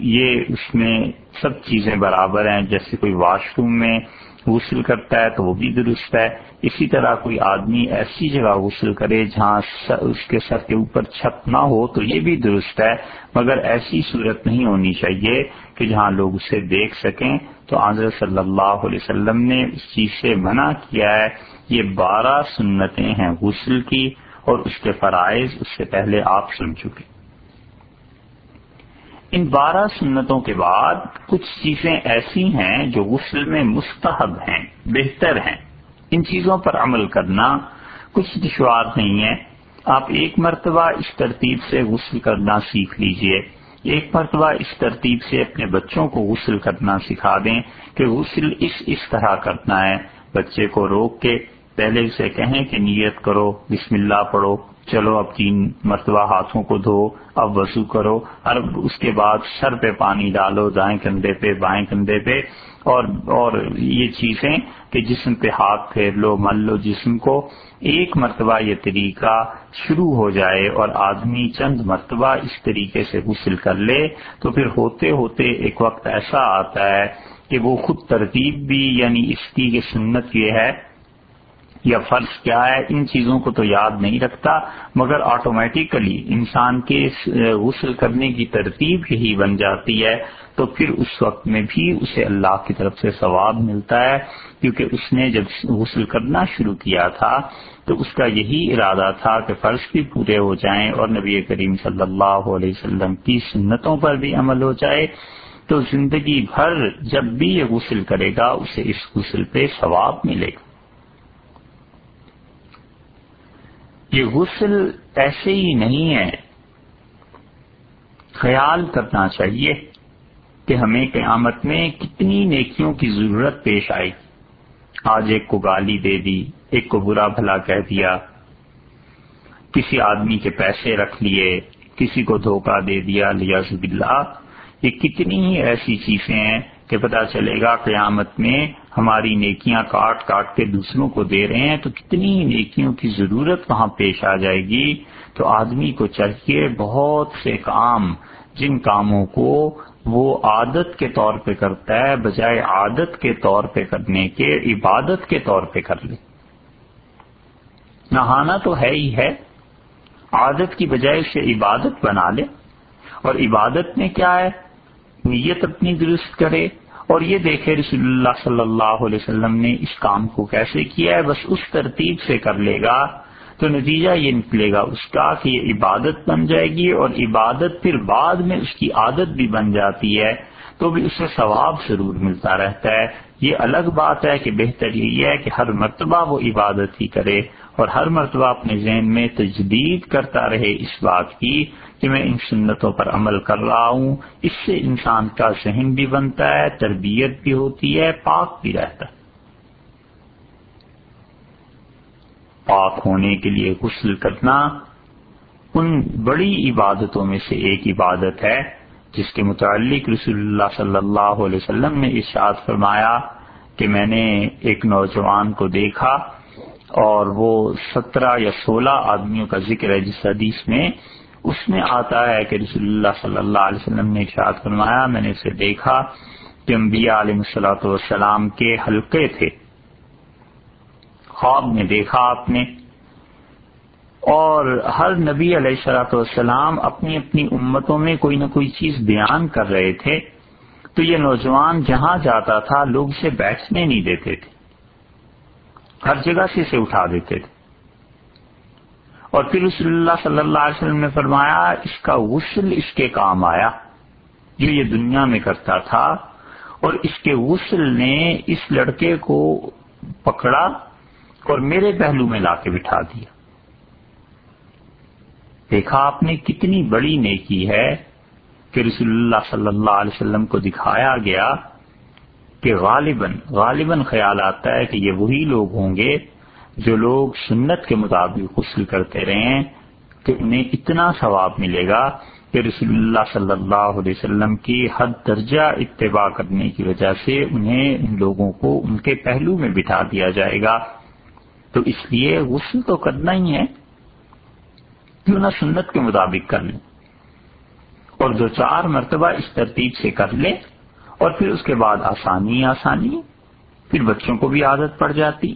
یہ اس میں سب چیزیں برابر ہیں۔ جیسے کوئی واش روم میں غسل کرتا ہے تو وہ بھی درست ہے۔ اسی طرح کوئی آدمی ایسی جگہ غسل کرے جہاں اس کے سر کے اوپر چھت نہ ہو تو یہ بھی درست ہے، مگر ایسی صورت نہیں ہونی چاہیے کہ جہاں لوگ اسے دیکھ سکیں۔ تو آضر صلی اللہ علیہ وسلم نے اس چیز سے منع کیا ہے یہ بارہ سنتیں ہیں غسل کی اور اس کے فرائض اس سے پہلے آپ سن چکے۔ ان بارہ سنتوں کے بعد کچھ چیزیں ایسی ہیں جو غسل میں مستحب ہیں، بہتر ہیں۔ ان چیزوں پر عمل کرنا کچھ دشوار نہیں ہے۔ آپ ایک مرتبہ اس ترتیب سے غسل کرنا سیکھ لیجیے۔ ایک مرتبہ اس ترتیب سے اپنے بچوں کو غسل کرنا سکھا دیں کہ غسل اس اس طرح کرنا ہے، بچے کو روک کے پہلے اسے کہیں کہ نیت کرو، بسم اللہ پڑھو، چلو اب تین مرتبہ ہاتھوں کو دھو، اب وضو کرو، اور اس کے بعد سر پہ پانی ڈالو، دائیں کندھے پہ، بائیں کندھے پہ، اور اور یہ چیزیں کہ جسم پہ ہاتھ پھیر لو، مل لو جسم کو۔ ایک مرتبہ یہ طریقہ شروع ہو جائے اور آدمی چند مرتبہ اس طریقے سے غسل کر لے، تو پھر ہوتے ہوتے ایک وقت ایسا آتا ہے کہ وہ خود ترتیب بھی یعنی اس کی سنت یہ ہے یا فرض کیا ہے، ان چیزوں کو تو یاد نہیں رکھتا، مگر آٹومیٹیکلی انسان کے غسل کرنے کی ترتیب یہی بن جاتی ہے۔ تو پھر اس وقت میں بھی اسے اللہ کی طرف سے ثواب ملتا ہے، کیونکہ اس نے جب غسل کرنا شروع کیا تھا، تو اس کا یہی ارادہ تھا کہ فرض بھی پورے ہو جائیں اور نبی کریم صلی اللہ علیہ وسلم کی سنتوں پر بھی عمل ہو جائے۔ تو زندگی بھر جب بھی یہ غسل کرے گا، اسے اس غسل پہ ثواب ملے گا۔ یہ غسل ایسے ہی نہیں ہے۔ خیال کرنا چاہیے کہ ہمیں قیامت میں کتنی نیکیوں کی ضرورت پیش آئی آج ایک کو گالی دے دی، ایک کو برا بھلا کہہ دیا۔ کسی آدمی کے پیسے رکھ لیے، کسی کو دھوکہ دے دیا لیا اللہ یہ کتنی ہی ایسی چیزیں ہیں کہ پتا چلے گا قیامت میں ہماری نیکیاں کاٹ کاٹ کے دوسروں کو دے رہے ہیں، تو کتنی نیکیوں کی ضرورت وہاں پیش آ جائے گی؟ تو آدمی کو چاہیے بہت سے کام، جن کاموں کو وہ عادت کے طور پہ کرتا ہے، بجائے عادت کے طور پہ کرنے کے، عبادت کے طور پہ کر لے۔ نہانا تو ہے ہی ہے، عادت کی بجائے اسے عبادت بنا لے۔ اور عبادت میں کیا ہے؟ نیت اپنی درست کرے۔ اور یہ دیکھے رسول اللہ صلی اللہ علیہ وسلم نے اس کام کو کیسے کیا ہے؟ بس اس ترتیب سے کر لے گا تو نتیجہ یہ نکلے گا اس کا کہ یہ عبادت بن جائے گی اور عبادت پھر بعد میں اس کی عادت بھی بن جاتی ہے تو بھی اسے ثواب ضرور ملتا رہتا ہے۔ یہ الگ بات ہے کہ بہتر یہ ہے کہ ہر مرتبہ وہ عبادت ہی کرے اور ہر مرتبہ اپنے ذہن میں تجدید کرتا رہے اس بات کی کہ میں ان سنتوں پر عمل کر رہا ہوں۔ اس سے انسان کا ذہن بھی بنتا ہے، تربیت بھی ہوتی ہے، پاک بھی رہتا ہے۔ پاک ہونے کے لیے غسل کرنا ان بڑی عبادتوں میں سے ایک عبادت ہے، جس کے متعلق رسول اللہ صلی اللہ علیہ وسلم نے ارشاد فرمایا کہ میں نے ایک نوجوان کو دیکھا اور وہ سترہ یا سولہ آدمیوں کا ذکر ہے جس حدیث میں اس میں آتا ہے کہ رسول اللہ صلی اللہ علیہ وسلم نے ارشاد فرمایا، میں نے اسے دیکھا کہ انبیاء علیہ السلاۃ والسلام کے حلقے تھے۔ خواب میں دیکھا آپ نے۔ اور ہر نبی علیہ السلاۃ والسلام اپنی اپنی امتوں میں کوئی نہ کوئی چیز بیان کر رہے تھے۔ تو یہ نوجوان جہاں جاتا تھا، لوگ اسے بیٹھنے نہیں دیتے تھے۔ ہر جگہ سے اسے اٹھا دیتے تھے۔ اور پھر رسول اللہ صلی اللہ علیہ وسلم نے فرمایا، اس کا غسل اس کے کام آیا۔ جو یہ دنیا میں کرتا تھا۔ اور اس کے غسل نے اس لڑکے کو پکڑا اور میرے پہلو میں لا کے بٹھا دیا۔ دیکھا آپ نے کتنی بڑی نیکی ہے کہ رسول اللہ صلی اللہ علیہ وسلم کو دکھایا گیا۔ کہ غالباً غالباً خیال آتا ہے کہ یہ وہی لوگ ہوں گے جو لوگ سنت کے مطابق غسل کرتے رہے کہ انہیں اتنا ثواب ملے گا کہ رسول اللہ صلی اللہ علیہ وسلم کی حد درجہ اتباع کرنے کی وجہ سے انہیں ان لوگوں کو ان کے پہلو میں بٹھا دیا جائے گا۔ تو اس لیے غسل تو کرنا ہی ہے۔ کیوں نہ سنت کے مطابق کر لیں۔ اور دو چار مرتبہ اس ترتیب سے کر لیں۔ اور پھر اس کے بعد آسانی آسانی، پھر بچوں کو بھی عادت پڑ جاتی۔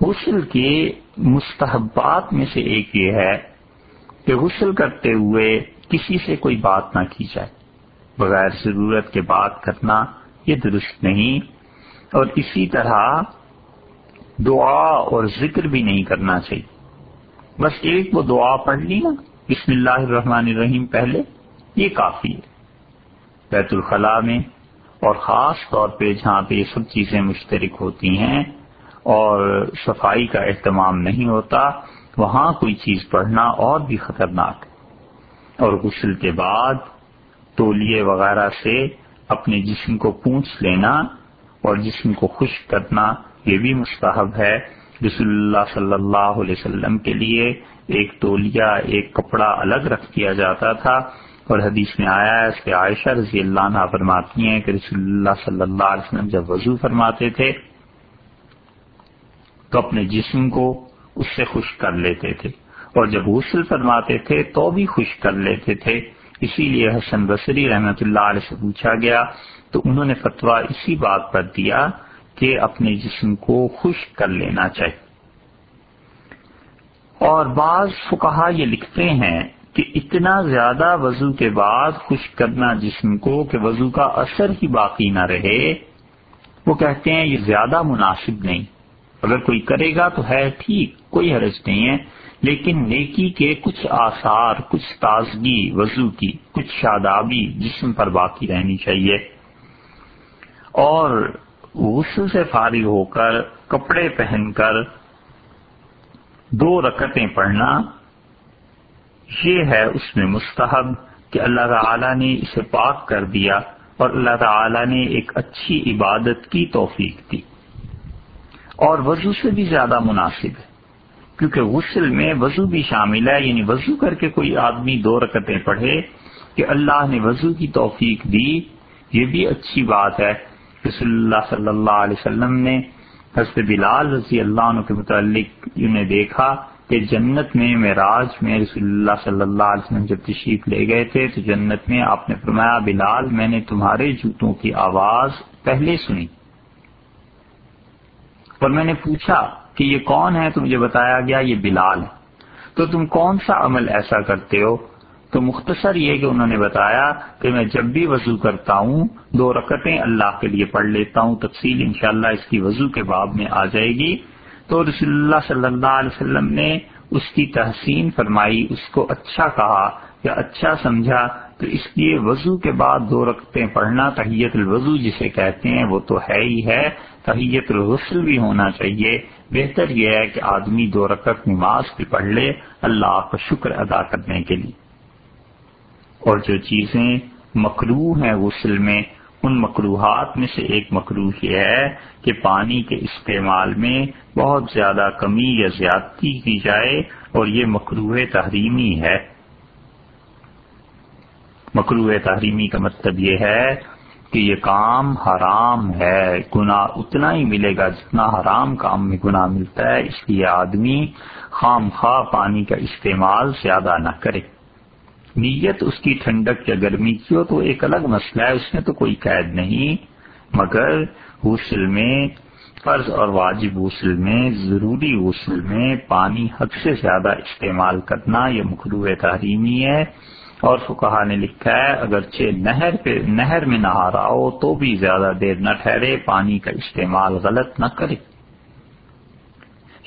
غسل کے مستحبات میں سے ایک یہ ہے کہ غسل کرتے ہوئے کسی سے کوئی بات نہ کی جائے۔ بغیر ضرورت کے بات کرنا یہ درست نہیں۔ اور اسی طرح دعا اور ذکر بھی نہیں کرنا چاہیے۔ بس ایک وہ دعا پڑھ لی نا، بسم اللہ الرحمن الرحیم پہلے، یہ کافی ہے۔ بیت الخلاء میں اور خاص طور پہ جہاں پہ یہ سب چیزیں مشترک ہوتی ہیں اور صفائی کا اہتمام نہیں ہوتا، وہاں کوئی چیز پڑھنا اور بھی خطرناک اور غسل کے بعد تولیے وغیرہ سے اپنے جسم کو پونچھ لینا اور جسم کو خشک کرنا، یہ بھی مستحب ہے۔ رسول اللہ صلی اللہ علیہ وسلم کے لیے ایک تولیہ، ایک کپڑا الگ رکھ دیا جاتا تھا۔ اور حدیث میں آیا ہے، اس کے عائشہ رضی اللہ عنہ فرماتی ہیں کہ رسول اللہ صلی اللہ علیہ وسلم جب وضو فرماتے تھے، تو اپنے جسم کو اس سے خوش کر لیتے تھے۔ اور جب غسل فرماتے تھے، تو بھی خوش کر لیتے تھے۔ اسی لیے حسن بصری رحمت اللہ علیہ سے پوچھا گیا، تو انہوں نے فتویٰ اسی بات پر دیا کہ اپنے جسم کو خشک کر لینا چاہیے۔ اور بعض فکہ یہ لکھتے ہیں کہ اتنا زیادہ وضو کے بعد خشک کرنا جسم کو کہ وضو کا اثر ہی باقی نہ رہے، وہ کہتے ہیں یہ زیادہ مناسب نہیں۔ اگر کوئی کرے گا تو ہے ٹھیک، کوئی حرج نہیں ہے، لیکن نیکی کے کچھ آثار، کچھ تازگی وضو کی، کچھ شادابی جسم پر باقی رہنی چاہیے۔ اور غسل سے فارغ ہو کر کپڑے پہن کر دو رکتیں پڑھنا یہ ہے اس میں مستحب کہ اللہ تعالی نے اسے پاک کر دیا اور اللہ تعالی نے ایک اچھی عبادت کی توفیق دی۔ اور وضو سے بھی زیادہ مناسب ہے، کیونکہ غسل میں وضو بھی شامل ہے یعنی وضو کر کے کوئی آدمی دو رکتیں پڑھے کہ اللہ نے وضو کی توفیق دی، یہ بھی اچھی بات ہے۔ رسول اللہ صلی اللہ علیہ وسلم نے حضرت بلال رضی اللہ عنہ کے متعلق انہیں دیکھا کہ جنت میں معراج میں رسول اللہ صلی اللہ علیہ وسلم جب تشریف لے گئے تھے تو جنت میں آپ نے فرمایا، بلال، میں نے تمہارے جوتوں کی آواز پہلے سنی۔ اور میں نے پوچھا کہ یہ کون ہے؟ تو مجھے بتایا گیا، یہ بلال ہے۔ تو تم کون سا عمل ایسا کرتے ہو؟ تو مختصر یہ کہ انہوں نے بتایا کہ میں جب بھی وضو کرتا ہوں، دو رکتیں اللہ کے لیے پڑھ لیتا ہوں، تفصیل انشاءاللہ اس کی وضو کے باب میں آ جائے گی۔ تو رسول اللہ صلی اللہ علیہ وسلم نے اس کی تحسین فرمائی، اس کو اچھا کہا یا اچھا سمجھا، تو اس لیے وضو کے بعد دو رکھتے پڑھنا تحیت الوضو جسے کہتے ہیں، وہ تو ہے ہی ہے، تحیت الغسل بھی ہونا چاہیے۔ بہتر یہ ہے کہ آدمی دو رکعت نماز بھی پڑھ لے، اللہ کا شکر ادا کرنے کے لیے۔ اور جو چیزیں مکرو ہیں غسل میں ان مکروحات میں سے ایک مکرو یہ ہے کہ پانی کے استعمال میں بہت زیادہ کمی یا زیادتی کی جائے اور یہ مکروح تحریمی ہے۔ مکروح تحریمی کا مطلب یہ ہے کہ یہ کام حرام ہے۔ گناہ اتنا ہی ملے گا جتنا حرام کام میں گناہ ملتا ہے۔ اس لیے آدمی خام خواہ پانی کا استعمال زیادہ نہ کرے۔ نیت اس کی ٹھنڈک یا گرمی کی ہو تو ایک الگ مسئلہ ہے، اس میں تو کوئی قید نہیں۔ مگر غسل میں فرض اور واجب غسل میں، ضروری غسل میں پانی حد سے زیادہ استعمال کرنا یہ مخلوع تحریمی ہے۔ اور فکہ نے لکھا ہے، اگرچہ نہر پہ، نہر میں نہا رہا ہو تو بھی زیادہ دیر نہ ٹھہرے، پانی کا استعمال غلط نہ کرے۔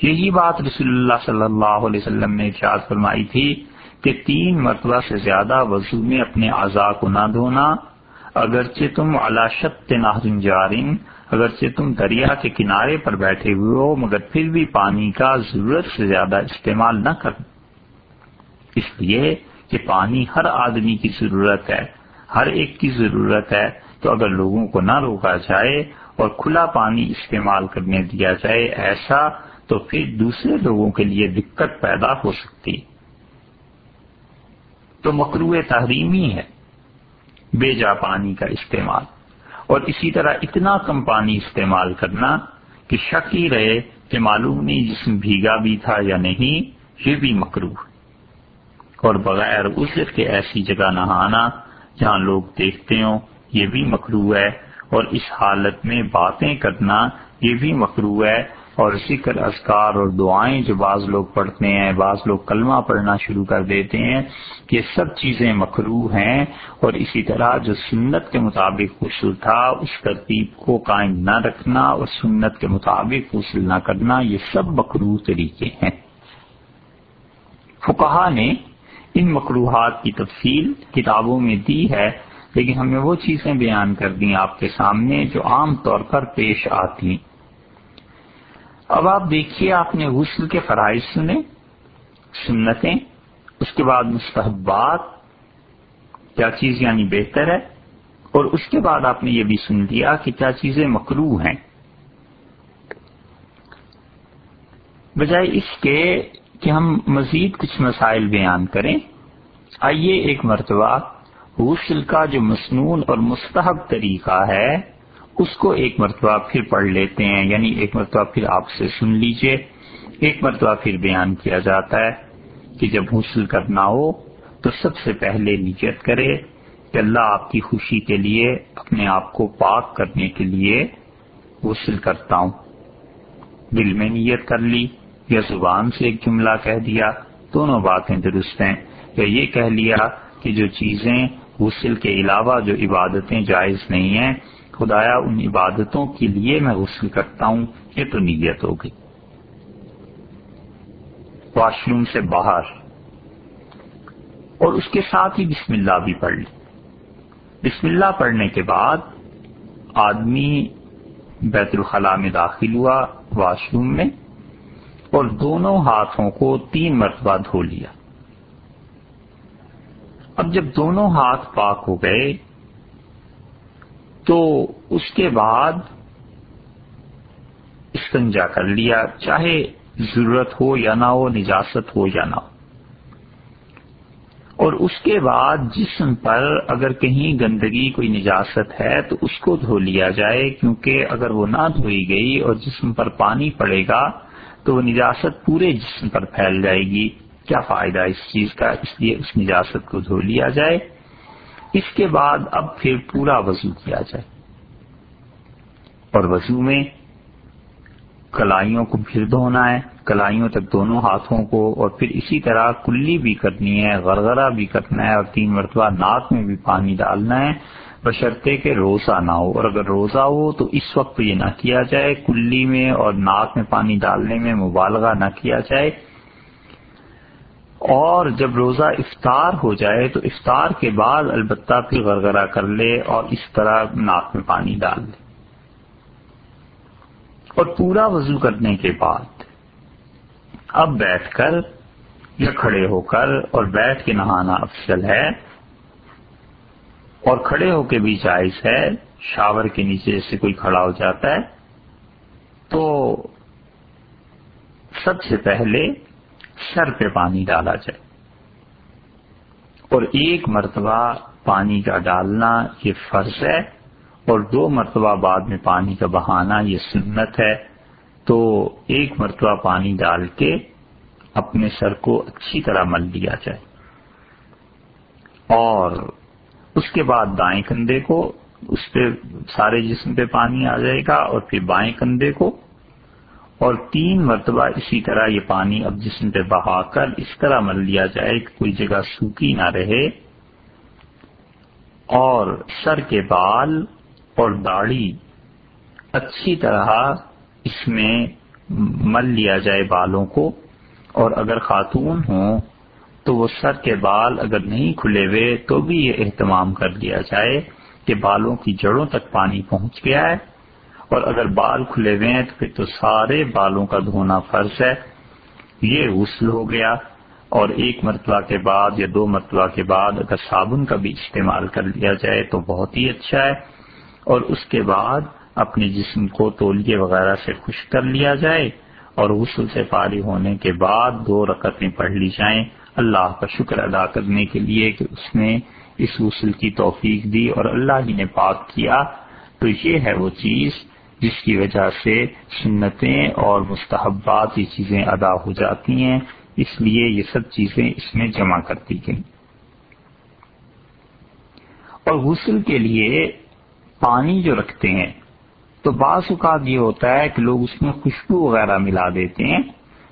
یہی بات رسول اللہ صلی اللہ علیہ وسلم نے ارشاد فرمائی تھی۔ کہ تین مرتبہ سے زیادہ وضو میں اپنے اعضاء کو نہ دھونا، اگرچہ تم علاشت ناہرن جارن، اگرچہ تم دریا کے کنارے پر بیٹھے ہوئے ہو، مگر پھر بھی پانی کا ضرورت سے زیادہ استعمال نہ کر اس لیے کہ پانی ہر آدمی کی ضرورت ہے، ہر ایک کی ضرورت ہے۔ تو اگر لوگوں کو نہ روکا جائے اور کھلا پانی استعمال کرنے دیا جائے ایسا، تو پھر دوسرے لوگوں کے لیے دقت پیدا ہو سکتی۔ تو مکرو تحریمی ہے بے جا پانی کا استعمال۔ اور اسی طرح اتنا کم پانی استعمال کرنا کہ شک ہی رہے کہ معلوم نہیں جسم بھیگا بھی تھا یا نہیں، یہ بھی مکرو اور بغیر عزت کے ایسی جگہ نہانا جہاں لوگ دیکھتے ہوں، یہ بھی مکرو ہے۔ اور اس حالت میں باتیں کرنا یہ بھی مکرو ہے۔ اور ذکر اذکار اور دعائیں جو بعض لوگ پڑھتے ہیں، بعض لوگ کلمہ پڑھنا شروع کر دیتے ہیں یہ سب چیزیں مکرو ہیں اور اسی طرح جو سنت کے مطابق غسل تھا، اس ترتیب کو قائم نہ رکھنا اور سنت کے مطابق غسل نہ کرنا، یہ سب مکرو طریقے ہیں۔ فکہ نے ان مکروحات کی تفصیل کتابوں میں دی ہے، لیکن ہمیں وہ چیزیں بیان کر دیں آپ کے سامنے جو عام طور پر پیش آتی ہیں۔ اب آپ دیکھیے، آپ نے غسل کے فرائض سنے، سنتیں، اس کے بعد مستحبات، کیا چیز یعنی بہتر ہے؟ اور اس کے بعد آپ نے یہ بھی سن لیا کہ کیا چیزیں مکرو ہیں۔ بجائے اس کے کہ ہم مزید کچھ مسائل بیان کریں۔ آئیے ایک مرتبہ غسل کا جو مصنون اور مستحب طریقہ ہے اس کو ایک مرتبہ پھر پڑھ لیتے ہیں یعنی ایک مرتبہ پھر آپ سے سن لیجیے، ایک مرتبہ پھر بیان کیا جاتا ہے کہ جب حسل کرنا ہو تو سب سے پہلے نیت کرے کہ اللہ آپ کی خوشی کے لیے، اپنے آپ کو پاک کرنے کے لیے غسل کرتا ہوں۔ دل میں نیت کر لی، یا زبان سے ایک جملہ کہہ دیا، دونوں باتیں درست ہیں۔ یا یہ کہہ لیا کہ جو چیزیں غسل کے علاوہ جو عبادتیں جائز نہیں ہیں خدایا، ان عبادتوں کے لیے میں غسل کرتا ہوں، یہ تو نیت ہو گئی۔ واش روم سے باہر۔ اور اس کے ساتھ ہی بسم اللہ بھی پڑھ لی۔ بسم اللہ پڑھنے کے بعد آدمی بیت الخلاء میں داخل ہوا واش روم میں اور دونوں ہاتھوں کو تین مرتبہ دھو لیا۔ اب جب دونوں ہاتھ پاک ہو گئے تو اس کے بعد استنجا کر لیا، چاہے ضرورت ہو یا نہ ہو، نجاست ہو یا نہ ہو۔ اور اس کے بعد جسم پر اگر کہیں گندگی، کوئی نجاست ہے، تو اس کو دھو لیا جائے، کیونکہ اگر وہ نہ دھوئی گئی اور جسم پر پانی پڑے گا، تو وہ نجاست پورے جسم پر پھیل جائے گی۔ کیا فائدہ اس چیز کا؟ اس لیے اس نجاست کو دھو لیا جائے۔ اس کے بعد اب پھر پورا وضو کیا جائے۔ اور وضو میں کلائیوں کو پھر دھونا ہے، کلائیوں تک دونوں ہاتھوں کو، اور پھر اسی طرح کلی بھی کرنی ہے، غرغرہ بھی کرنا ہے، اور تین مرتبہ ناک میں بھی پانی ڈالنا ہے۔ بشرطے کہ روزہ نہ ہو، اور اگر روزہ ہو تو اس وقت یہ نہ کیا جائے، کلی میں اور ناک میں پانی ڈالنے میں مبالغہ نہ کیا جائے۔ اور جب روزہ افطار ہو جائے تو افطار کے بعد البتہ پھر غرغرہ کر لے اور اس طرح ناک میں پانی ڈال لے۔ اور پورا وضو کرنے کے بعد اب بیٹھ کر یا کھڑے ہو کر اور بیٹھ کے نہانا افضل ہے اور کھڑے ہو کے بھی جائز ہے، شاور کے نیچے سے کوئی کھڑا ہو جاتا ہے تو سب سے پہلے سر پہ پانی ڈالا جائے۔ اور ایک مرتبہ پانی کا ڈالنا یہ فرض ہے اور دو مرتبہ بعد میں پانی کا بہانا یہ سنت ہے۔ تو ایک مرتبہ پانی ڈال کے اپنے سر کو اچھی طرح مل لیا جائے۔ اور اس کے بعد دائیں کندھے کو، اس پہ سارے جسم پہ پانی آ جائے گا اور پھر بائیں کندھے کو اور تین مرتبہ اسی طرح یہ پانی اب جسم پہ بہا کر اس طرح مل لیا جائے کہ کوئی جگہ سوکھی نہ رہے اور سر کے بال اور داڑھی اچھی طرح اس میں مل لیا جائے بالوں کو اور اگر خاتون ہوں تو وہ سر کے بال اگر نہیں کھلے ہوئے تو بھی یہ اہتمام کر لیا جائے کہ بالوں کی جڑوں تک پانی پہنچ گیا ہے اور اگر بال کھلے ہوئے ہیں تو پھر تو سارے بالوں کا دھونا فرض ہے۔ یہ غسل ہو گیا۔ اور ایک مرتبہ کے بعد یا دو مرتبہ کے بعد اگر صابن کا بھی استعمال کر لیا جائے تو بہت ہی اچھا ہے۔ اور اس کے بعد اپنے جسم کو تولیے وغیرہ سے خشک کر لیا جائے۔ اور غسل سے پاری ہونے کے بعد دو رقطیں پڑھ لی جائیں۔ اللہ کا شکر ادا کرنے کے لیے کہ اس نے اس غسل کی توفیق دی اور اللہ ہی نے پاک کیا۔ تو یہ ہے وہ چیز جس کی وجہ سے سنتیں اور مستحبات یہ چیزیں ادا ہو جاتی ہیں، اس لیے یہ سب چیزیں اس میں جمع کر دی گئیں۔ اور غسل کے لیے پانی جو رکھتے ہیں، تو بعض اوقات یہ ہوتا ہے کہ لوگ اس میں خوشبو وغیرہ ملا دیتے ہیں۔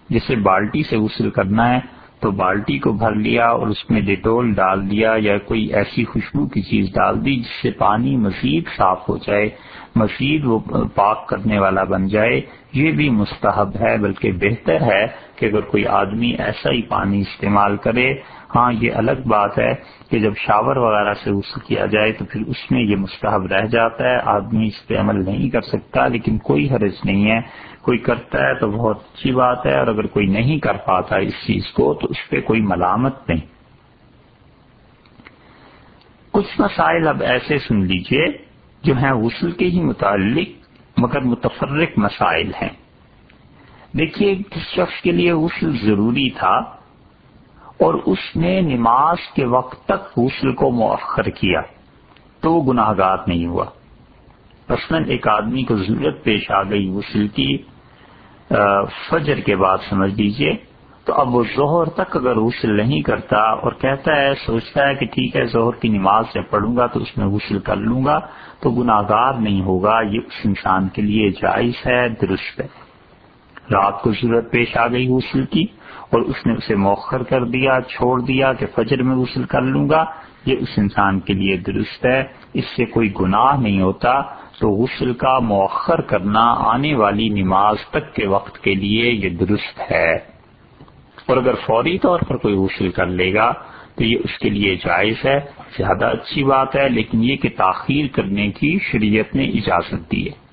جیسے بالٹی سے غسل کرنا ہے، تو بالٹی کو بھر لیا اور اس میں ڈیٹول ڈال دیا یا کوئی ایسی خوشبو کی چیز ڈال دی جس سے پانی مزید صاف ہو جائے۔ مزید وہ پاک کرنے والا بن جائے، یہ بھی مستحب ہے، بلکہ بہتر ہے کہ اگر کوئی آدمی ایسا ہی پانی استعمال کرے۔ ہاں یہ الگ بات ہے کہ جب شاور وغیرہ سے غسل کیا جائے تو پھر اس میں یہ مستحب رہ جاتا ہے۔ آدمی اس پہ عمل نہیں کر سکتا، لیکن کوئی حرج نہیں ہے۔ کوئی کرتا ہے تو بہت اچھی بات ہے، اور اگر کوئی نہیں کر پاتا اس چیز کو تو اس پہ کوئی ملامت نہیں۔ کچھ مسائل اب ایسے سن لیجیے جو ہیں غسل کے ہی متعلق مگر متفرق مسائل ہیں۔ دیکھیے، کس شخص کے لیے غسل ضروری تھا اور اس نے نماز کے وقت تک غسل کو مؤخر کیا تو وہ گناہ گار نہیں ہوا۔ مثلاً ایک آدمی کو ضرورت پیش آ گئی غسل کی فجر کے بعد، سمجھ لیجیے تو اب وہ ظہر تک اگر غسل نہیں کرتا اور کہتا ہے، سوچتا ہے کہ ٹھیک ہے، ظہر کی نماز سے پڑھوں گا تو اس میں غسل کر لوں گا۔ تو گناہ گار نہیں ہوگا، یہ اس انسان کے لیے جائز ہے، درست ہے۔ رات کو ضرورت پیش آ گئی غسل کی اور اس نے اسے موخر کر دیا، چھوڑ دیا کہ فجر میں غسل کر لوں گا۔ یہ اس انسان کے لیے درست ہے۔ اس سے کوئی گناہ نہیں ہوتا۔ تو غسل کا مؤخر کرنا آنے والی نماز تک کے وقت کے لیے یہ درست ہے۔ اور اگر فوری طور پر کوئی غسل کر لے گا تو یہ اس کے لیے جائز ہے۔ زیادہ اچھی بات ہے، لیکن یہ کہ تاخیر کرنے کی شریعت نے اجازت دی ہے۔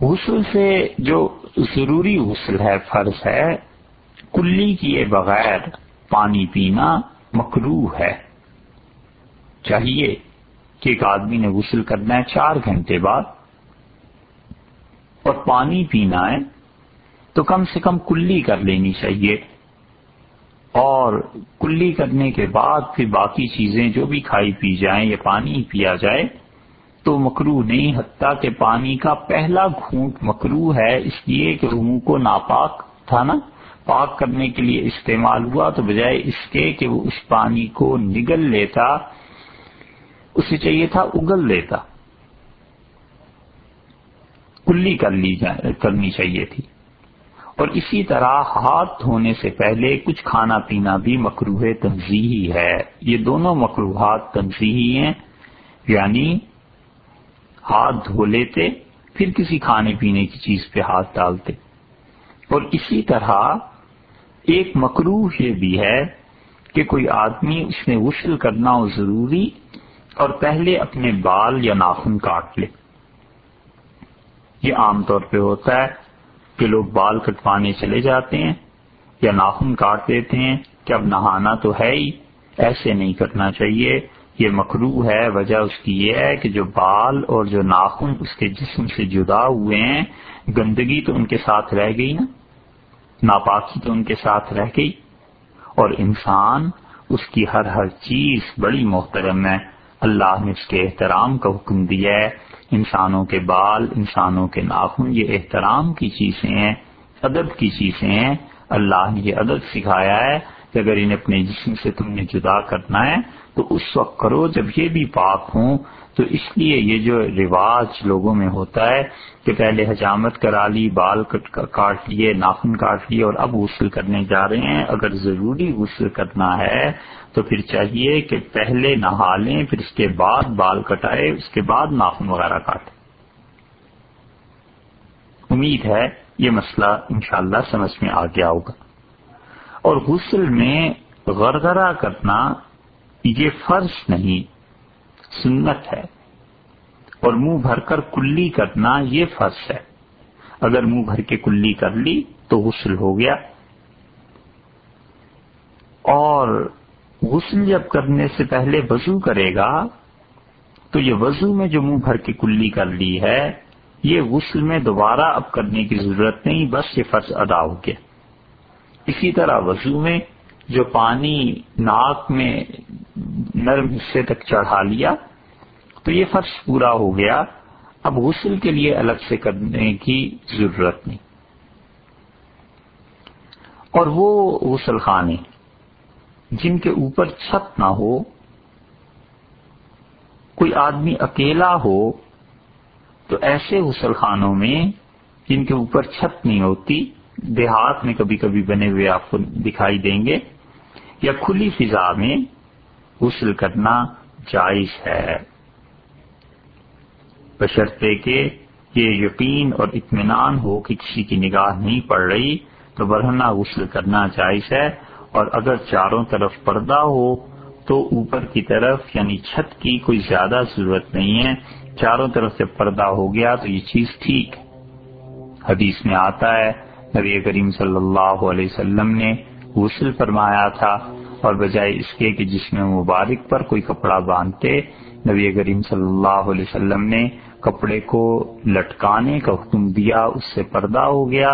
غسل سے جو ضروری غسل ہے، فرض ہے، کلی کیے بغیر پانی پینا مکرو ہے۔ چاہیے کہ ایک آدمی نے غسل کرنا ہے چار گھنٹے بعد اور پانی پینا ہے، تو کم سے کم کلی کر لینی چاہیے۔ اور کلی کرنے کے بعد پھر باقی چیزیں جو بھی کھائی پی جائیں یا پانی پیا جائے، تو مکرو نہیں، حتیٰ کہ پانی کا پہلا گھونٹ مکرو ہے۔ اس لیے کہ منہ کو ناپاک تھا نا؟ پاک کرنے کے لیے استعمال ہوا، تو بجائے اس کے کہ وہ اس پانی کو نگل لیتا، اسے چاہیے تھا اگل لیتا۔ کلی کر لی کرنی چاہیے تھی۔ اور اسی طرح ہاتھ دھونے سے پہلے کچھ کھانا پینا بھی مکروح تنظیحی ہے۔ یہ دونوں مکروحات تنظیحی ہیں یعنی ہاتھ دھو لیتے، پھر کسی کھانے پینے کی چیز پہ ہاتھ ڈالتے۔ اور اسی طرح ایک مکروح یہ بھی ہے کہ کوئی آدمی اس میں غسل کرنا ہو ضروری اور پہلے اپنے بال یا ناخن کاٹ لے۔ یہ عام طور پہ ہوتا ہے۔ کہ لوگ بال کٹوانے چلے جاتے ہیں یا ناخن کاٹ دیتے ہیں کہ اب نہانا تو ہے ہی، ایسے نہیں کرنا چاہیے۔ یہ مکرو ہے، وجہ اس کی یہ ہے کہ جو بال اور جو ناخن اس کے جسم سے جدا ہوئے ہیں، گندگی تو ان کے ساتھ رہ گئی نا؟ ناپاکی تو ان کے ساتھ رہ گئی۔ اور انسان اس کی ہر ہر چیز بڑی محترم ہے۔ اللہ نے اس کے احترام کا حکم دیا ہے۔ انسانوں کے بال، انسانوں کے ناخن، یہ احترام کی چیزیں ہیں، ادب کی چیزیں ہیں۔ اللہ نے یہ ادب سکھایا ہے کہ اگر انہیں اپنے جسم سے تم نے جدا کرنا ہے، تو اس وقت کرو جب یہ بھی پاک ہوں۔ تو اس لیے یہ جو رواج لوگوں میں ہوتا ہے کہ پہلے حجامت کرا لی، بال کاٹ لیے، ناخن کاٹ لیے اور اب غسل کرنے جا رہے ہیں۔ اگر ضروری غسل کرنا ہے تو پھر چاہیے کہ پہلے نہا لیں، پھر اس کے بعد بال کٹائے، اس کے بعد ناخن وغیرہ کاٹے۔ امید ہے یہ مسئلہ انشاءاللہ سمجھ میں آ گیا ہوگا۔ اور غسل میں غرغرہ کرنا یہ فرض نہیں سنت ہے اور منہ بھر کر کلی کرنا یہ فرض ہے۔ اگر منہ بھر کے کلی کر لی تو غسل ہو گیا۔ اور غسل جب کرنے سے پہلے وضو کرے گا تو یہ وضو میں جو منہ بھر کے کلی کر لی ہے، یہ غسل میں دوبارہ اب کرنے کی ضرورت نہیں، بس یہ فرض ادا ہو گیا۔ اسی طرح وضو میں جو پانی ناک میں نرم حصے تک چڑھا لیا تو یہ فرض پورا ہو گیا۔ اب غسل کے لیے الگ سے کرنے کی ضرورت نہیں۔ اور وہ غسل خانے جن کے اوپر چھت نہ ہو، کوئی آدمی اکیلا ہو، تو ایسے غسل خانوں میں جن کے اوپر چھت نہیں ہوتی، دیہات میں کبھی کبھی بنے ہوئے آپ کو دکھائی دیں گے، یا کھلی فضا میں غسل کرنا جائز ہے۔ بشرطے کہ یہ یقین اور اطمینان ہو کہ کسی کی نگاہ نہیں پڑ رہی، تو برہنہ غسل کرنا جائز ہے۔ اور اگر چاروں طرف پردہ ہو، تو اوپر کی طرف یعنی چھت کی کوئی زیادہ ضرورت نہیں ہے۔ چاروں طرف سے پردہ ہو گیا تو یہ چیز ٹھیک۔ حدیث میں آتا ہے، نبی کریم صلی اللہ علیہ وسلم نے غسل فرمایا تھا۔ اور بجائے اس کے کہ جس میں مبارک پر کوئی کپڑا باندھتے، نبی کریم صلی اللہ علیہ وسلم نے کپڑے کو لٹکانے کا حکم دیا، اس سے پردہ ہو گیا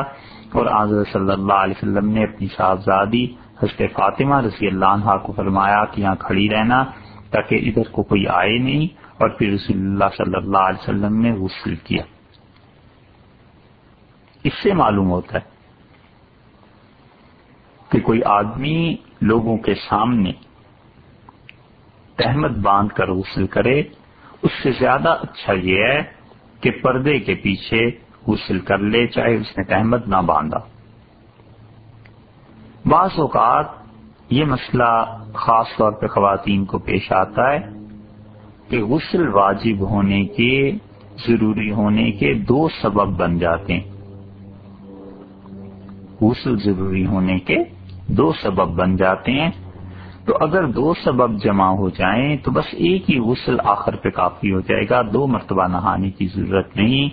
اور آزر صلی اللہ علیہ وسلم نے اپنی صاحبزادی حضرت فاطمہ رضی اللہ عنہ کو فرمایا کہ یہاں کھڑی رہنا تاکہ ادھر کو کوئی آئے نہیں اور پھر رسول اللہ صلی اللہ علیہ وسلم نے غسل کیا۔ اس سے معلوم ہوتا ہے کہ کوئی آدمی لوگوں کے سامنے تحمد باندھ کر غسل کرے، اس سے زیادہ اچھا یہ ہے کہ پردے کے پیچھے غسل کر لے، چاہے اس نے تحمد نہ باندھا۔ بعض اوقات یہ مسئلہ خاص طور پہ خواتین کو پیش آتا ہے کہ غسل واجب ہونے کے، ضروری ہونے کے دو سبب بن جاتے ہیں۔ غسل ضروری ہونے کے دو سبب بن جاتے ہیں۔ تو اگر دو سبب جمع ہو جائیں تو بس ایک ہی غسل آخر پہ کافی ہو جائے گا۔ دو مرتبہ نہانے کی ضرورت نہیں۔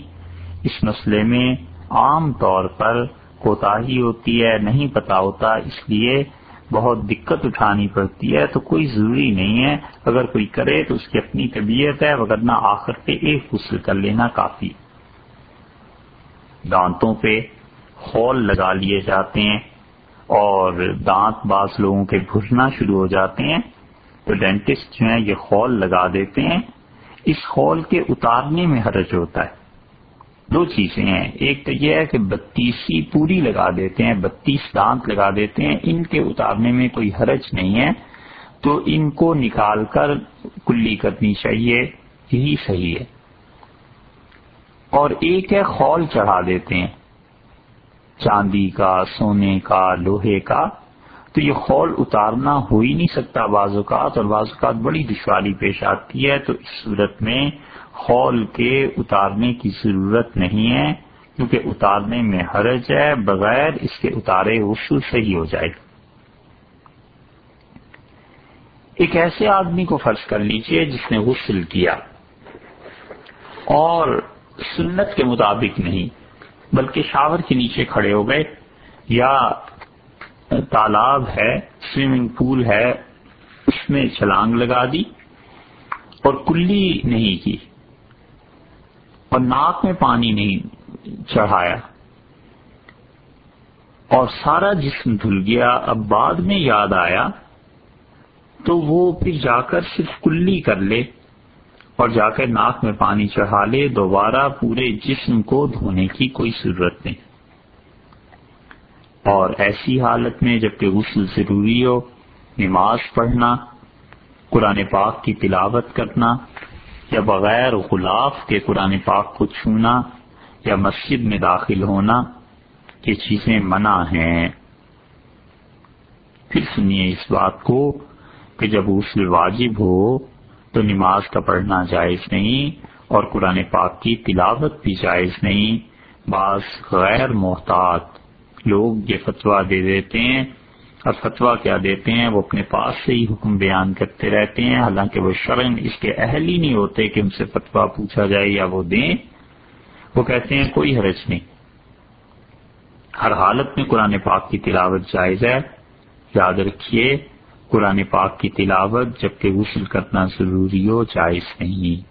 اس مسئلے میں عام طور پر کوتا ہی ہوتی ہے، نہیں پتا ہوتا، اس لیے بہت دقت اٹھانی پڑتی ہے۔ تو کوئی ضروری نہیں ہے۔ اگر کوئی کرے تو اس کی اپنی طبیعت ہے وغیرہ آخر پہ ایک غسل کر لینا کافی۔ دانتوں پہ خول لگا لیے جاتے ہیں۔ اور دانت بعض لوگوں کے گھسنا شروع ہو جاتے ہیں، تو ڈینٹسٹ جو ہیں یہ خول لگا دیتے ہیں۔ اس خول کے اتارنے میں حرج ہوتا ہے۔ دو چیزیں ہیں۔ ایک تو یہ ہے کہ بتیسی پوری لگا دیتے ہیں، بتیس دانت لگا دیتے ہیں۔ ان کے اتارنے میں کوئی حرج نہیں ہے۔ تو ان کو نکال کر کلی کرنی چاہیے۔ یہی صحیح ہے۔ اور ایک ہے خول چڑھا دیتے ہیں۔ چاندی کا، سونے کا، لوہے کا۔ تو یہ خول اتارنا ہو ہی نہیں سکتا بعض اوقات اور بعض اوقات بڑی دشواری پیش آتی ہے۔ تو اس صورت میں خول کے اتارنے کی ضرورت نہیں ہے، کیونکہ اتارنے میں حرج ہے، بغیر اس کے اتارے غسل سے ہی ہو جائے۔ گا ایک ایسے آدمی کو فرض کر لیجیے جس نے غسل کیا۔ اور سنت کے مطابق نہیں۔ بلکہ شاور کے نیچے کھڑے ہو گئے۔ یا تالاب ہے، سوئمنگ پول ہے، اس میں چھلانگ لگا دی اور کلی نہیں کی۔ اور ناک میں پانی نہیں چڑھایا۔ اور سارا جسم دھل گیا۔ اب بعد میں یاد آیا تو وہ پھر جا کر صرف کلی کر لے۔ اور جا کر ناک میں پانی چڑھا لے، دوبارہ پورے جسم کو دھونے کی کوئی ضرورت نہیں۔ اور ایسی حالت میں جبکہ غسل ضروری ہو، نماز پڑھنا، قرآن پاک کی تلاوت کرنا، یا بغیر غلاف کے قرآن پاک کو چھونا، یا مسجد میں داخل ہونا، یہ چیزیں منع ہیں۔ پھر سنیے اس بات کو کہ جب غسل واجب ہو تو نماز کا پڑھنا جائز نہیں اور قرآن پاک کی تلاوت بھی جائز نہیں۔ بعض غیر محتاط لوگ یہ فتویٰ دے دیتے ہیں اور فتویٰ کیا دیتے ہیں؟ وہ اپنے پاس سے ہی حکم بیان کرتے رہتے ہیں۔ حالانکہ وہ شرن اس کے اہل ہی نہیں ہوتے کہ ان سے فتویٰ پوچھا جائے یا وہ دیں۔ وہ کہتے ہیں کوئی حرج نہیں۔ ہر حالت میں قرآن پاک کی تلاوت جائز ہے۔ یاد رکھیے قرآن پاک کی تلاوت جبکہ غسل کرنا ضروری ہو، جائز نہیں۔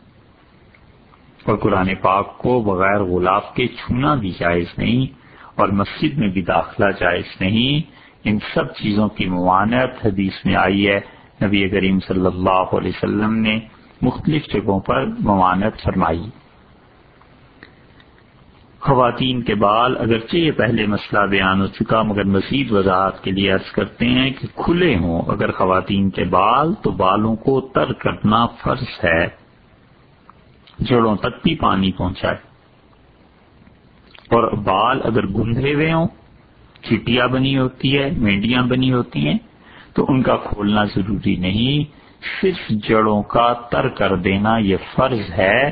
اور قرآن پاک کو بغیر غلاف کے چھونا بھی جائز نہیں اور مسجد میں بھی داخلہ جائز نہیں۔ ان سب چیزوں کی ممانعت حدیث میں آئی ہے۔ نبی کریم صلی اللہ علیہ وسلم نے مختلف جگہوں پر ممانعت فرمائی۔ خواتین کے بال اگرچہ یہ پہلے مسئلہ بیان ہو چکا، مگر مزید وضاحت کے لیے عرض کرتے ہیں کہ کھلے ہوں۔ اگر خواتین کے بال تو بالوں کو تر کرنا فرض ہے۔ جڑوں تک بھی پانی پہنچائے۔ اور بال اگر گندھے ہوئے ہوں چٹیا بنی ہوتی ہے مینڈیاں بنی ہوتی ہیں، تو ان کا کھولنا ضروری نہیں۔ صرف جڑوں کا تر کر دینا یہ فرض ہے۔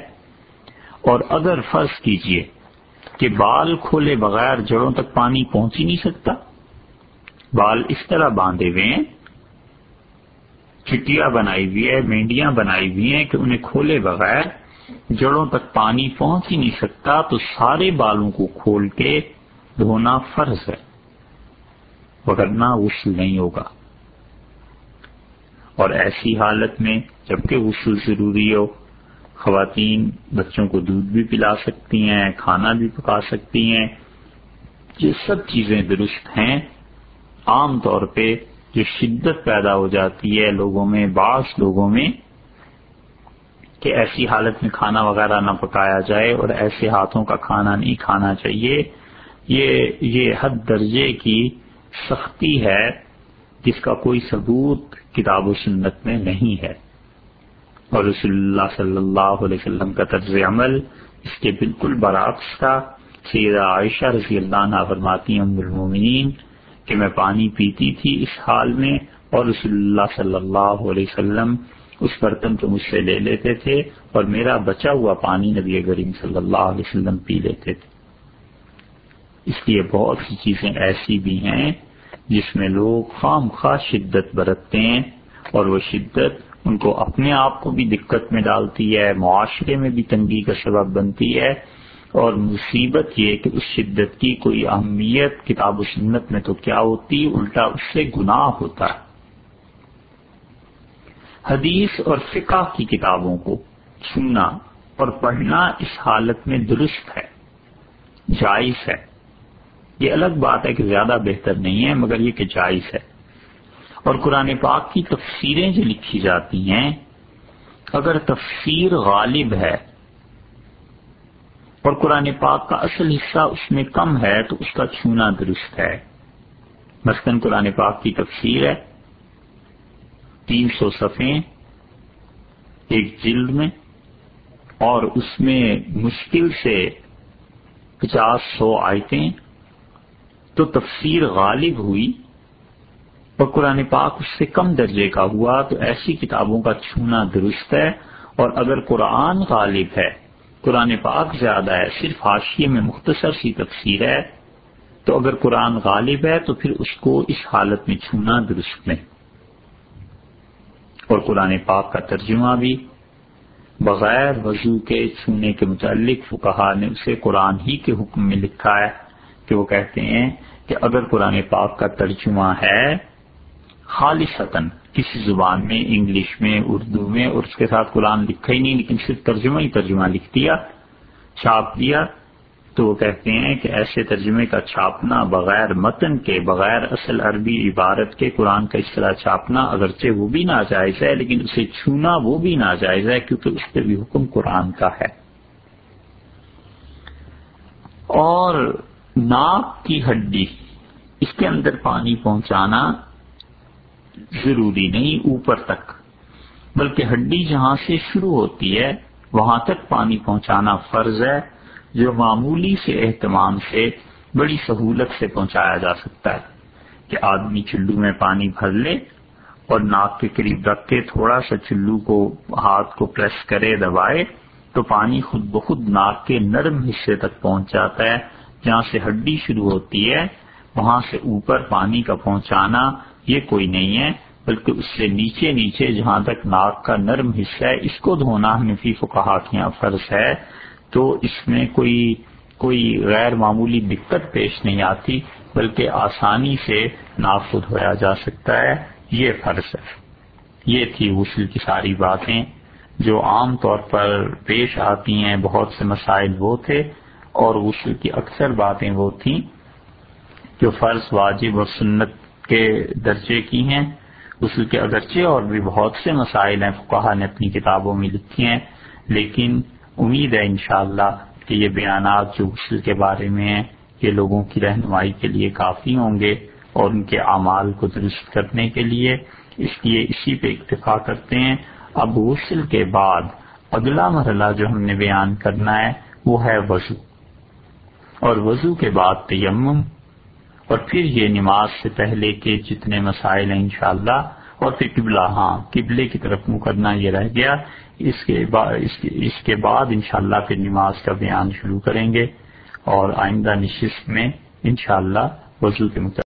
اور اگر فرض کیجیے کہ بال کھولے بغیر جڑوں تک پانی پہنچ ہی نہیں سکتا۔ بال اس طرح باندھے ہوئے ہیں چٹیا بنائی ہوئی ہے مینڈیاں بنائی ہوئی ہیں کہ انہیں کھولے بغیر جڑوں تک پانی پہنچ ہی نہیں سکتا، تو سارے بالوں کو کھول کے دھونا فرض ہے۔ وغیرہ غسل نہیں ہوگا۔ اور ایسی حالت میں جبکہ غسل ضروری ہو خواتین بچوں کو دودھ بھی پلا سکتی ہیں، کھانا بھی پکا سکتی ہیں۔ یہ سب چیزیں درست ہیں۔ عام طور پہ جو شدت پیدا ہو جاتی ہے لوگوں میں، بعض لوگوں میں، کہ ایسی حالت میں کھانا وغیرہ نہ پکایا جائے اور ایسے ہاتھوں کا کھانا نہیں کھانا چاہیے۔ یہ یہ حد درجے کی سختی ہے جس کا کوئی ثبوت کتاب و سنت میں نہیں ہے۔ اور رسول اللہ صلی اللہ علیہ وسلم کا طرز عمل اس کے بالکل برعکس تھا۔ سیدہ عائشہ رضی اللہ عنہ فرماتی ام المومنین، کہ میں پانی پیتی تھی اس حال میں اور رسول اللہ صلی اللہ علیہ وسلم اس برتن کو مجھ سے لے لیتے تھے اور میرا بچا ہوا پانی نبی کریم صلی اللہ علیہ وسلم پی لیتے تھے۔ اس لیے بہت سی چیزیں ایسی بھی ہیں جس میں لوگ خام خواہ شدت برتتے ہیں اور وہ شدت ان کو اپنے آپ کو بھی دقت میں ڈالتی ہے، معاشرے میں بھی تنگی کا سبب بنتی ہے۔ اور مصیبت یہ کہ اس شدت کی کوئی اہمیت کتاب و سنت میں تو کیا ہوتی؟ الٹا اس سے گناہ ہوتا ہے۔ حدیث اور فقہ کی کتابوں کو سننا اور پڑھنا اس حالت میں درست ہے، جائز ہے۔ یہ الگ بات ہے کہ زیادہ بہتر نہیں ہے، مگر یہ کہ جائز ہے۔ اور قرآن پاک کی تفسیریں جو لکھی جاتی ہیں، اگر تفسیر غالب ہے اور قرآن پاک کا اصل حصہ اس میں کم ہے تو اس کا چھونا درست ہے۔ مثلاً قرآن پاک کی تفسیر ہے، تین سو صفحے ایک جلد میں اور اس میں مشکل سے پچاس سو آیتیں۔ تو تفسیر غالب ہوئی اور قرآن پاک اس سے کم درجے کا ہوا تو ایسی کتابوں کا چھونا درست ہے اور اگر قرآن غالب ہے، قرآن پاک زیادہ ہے، صرف حاشیے میں مختصر سی تفسیر ہے، تو اگر قرآن غالب ہے تو پھر اس کو اس حالت میں چھونا درست نہیں۔ اور قرآن پاک کا ترجمہ بھی، بغیر وضو کے چھونے کے متعلق فکہ نے اسے قرآن ہی کے حکم میں لکھا ہے کہ وہ کہتے ہیں کہ اگر قرآن پاک کا ترجمہ ہے خالص کسی زبان میں، انگلش میں، اردو میں، اور اس کے ساتھ قرآن لکھا ہی نہیں، لیکن صرف ترجمہ ہی ترجمہ لکھ دیا، چھاپ دیا، تو وہ کہتے ہیں کہ ایسے ترجمے کا چھاپنا بغیر متن کے، بغیر اصل عربی عبارت کے قرآن کا اس طرح چھاپنا اگرچہ وہ بھی ناجائز ہے، لیکن اسے چھونا وہ بھی ناجائز ہے کیونکہ اس پہ بھی حکم قرآن کا ہے۔ اور ناک کی ہڈی، اس کے اندر پانی پہنچانا ضروری نہیں اوپر تک، بلکہ ہڈی جہاں سے شروع ہوتی ہے، وہاں تک پانی پہنچانا فرض ہے، جو معمولی سے اہتمام سے بڑی سہولت سے پہنچایا جا سکتا ہے کہ آدمی چلو میں پانی بھر لے اور ناک کے قریب رکھ کے تھوڑا سا چلو کو، ہاتھ کو پریس کرے، دبائے، تو پانی خود بخود ناک کے نرم حصے تک پہنچ جاتا ہے، جہاں سے ہڈی شروع ہوتی ہے، وہاں سے اوپر پانی کا پہنچانا یہ کوئی نہیں ہے، بلکہ اس سے نیچے نیچے جہاں تک ناک کا نرم حصہ ہے، اس کو دھونا نفی کو کہا کیا فرض ہے، تو اس میں کوئی کوئی غیر معمولی دقت پیش نہیں آتی، بلکہ آسانی سے ناک کو دھویا جا سکتا ہے، یہ فرض ہے۔ یہ تھی غسل کی ساری باتیں جو عام طور پر پیش آتی ہیں، بہت سے مسائل وہ تھے، اور غسل کی اکثر باتیں وہ تھیں جو فرض واجب اور سنت کے درجے کی ہیں۔ غسل کے اگرچہ اور بھی بہت سے مسائل ہیں فقہ نے اپنی کتابوں میں لکھی ہیں، لیکن امید ہے انشاءاللہ کہ یہ بیانات جو غسل کے بارے میں ہیں، یہ لوگوں کی رہنمائی کے لیے کافی ہوں گے اور ان کے اعمال کو درست کرنے کے لیے۔ اس لیے اسی پہ اکتفا کرتے ہیں۔ اب غسل کے بعد اگلا مرحلہ جو ہم نے بیان کرنا ہے، وہ ہے وضو۔ اور وضو کے بعد تیمم۔ اور پھر یہ نماز سے پہلے کے جتنے مسائل ہیں انشاءاللہ، اور پھر قبلہ ہاں قبلے کی طرف منہ کرنا یہ رہ گیا۔ اس کے بعد اس کے بعد انشاءاللہ پھر نماز کا بیان شروع کریں گے اور آئندہ نشست میں انشاءاللہ وضو کے مطابق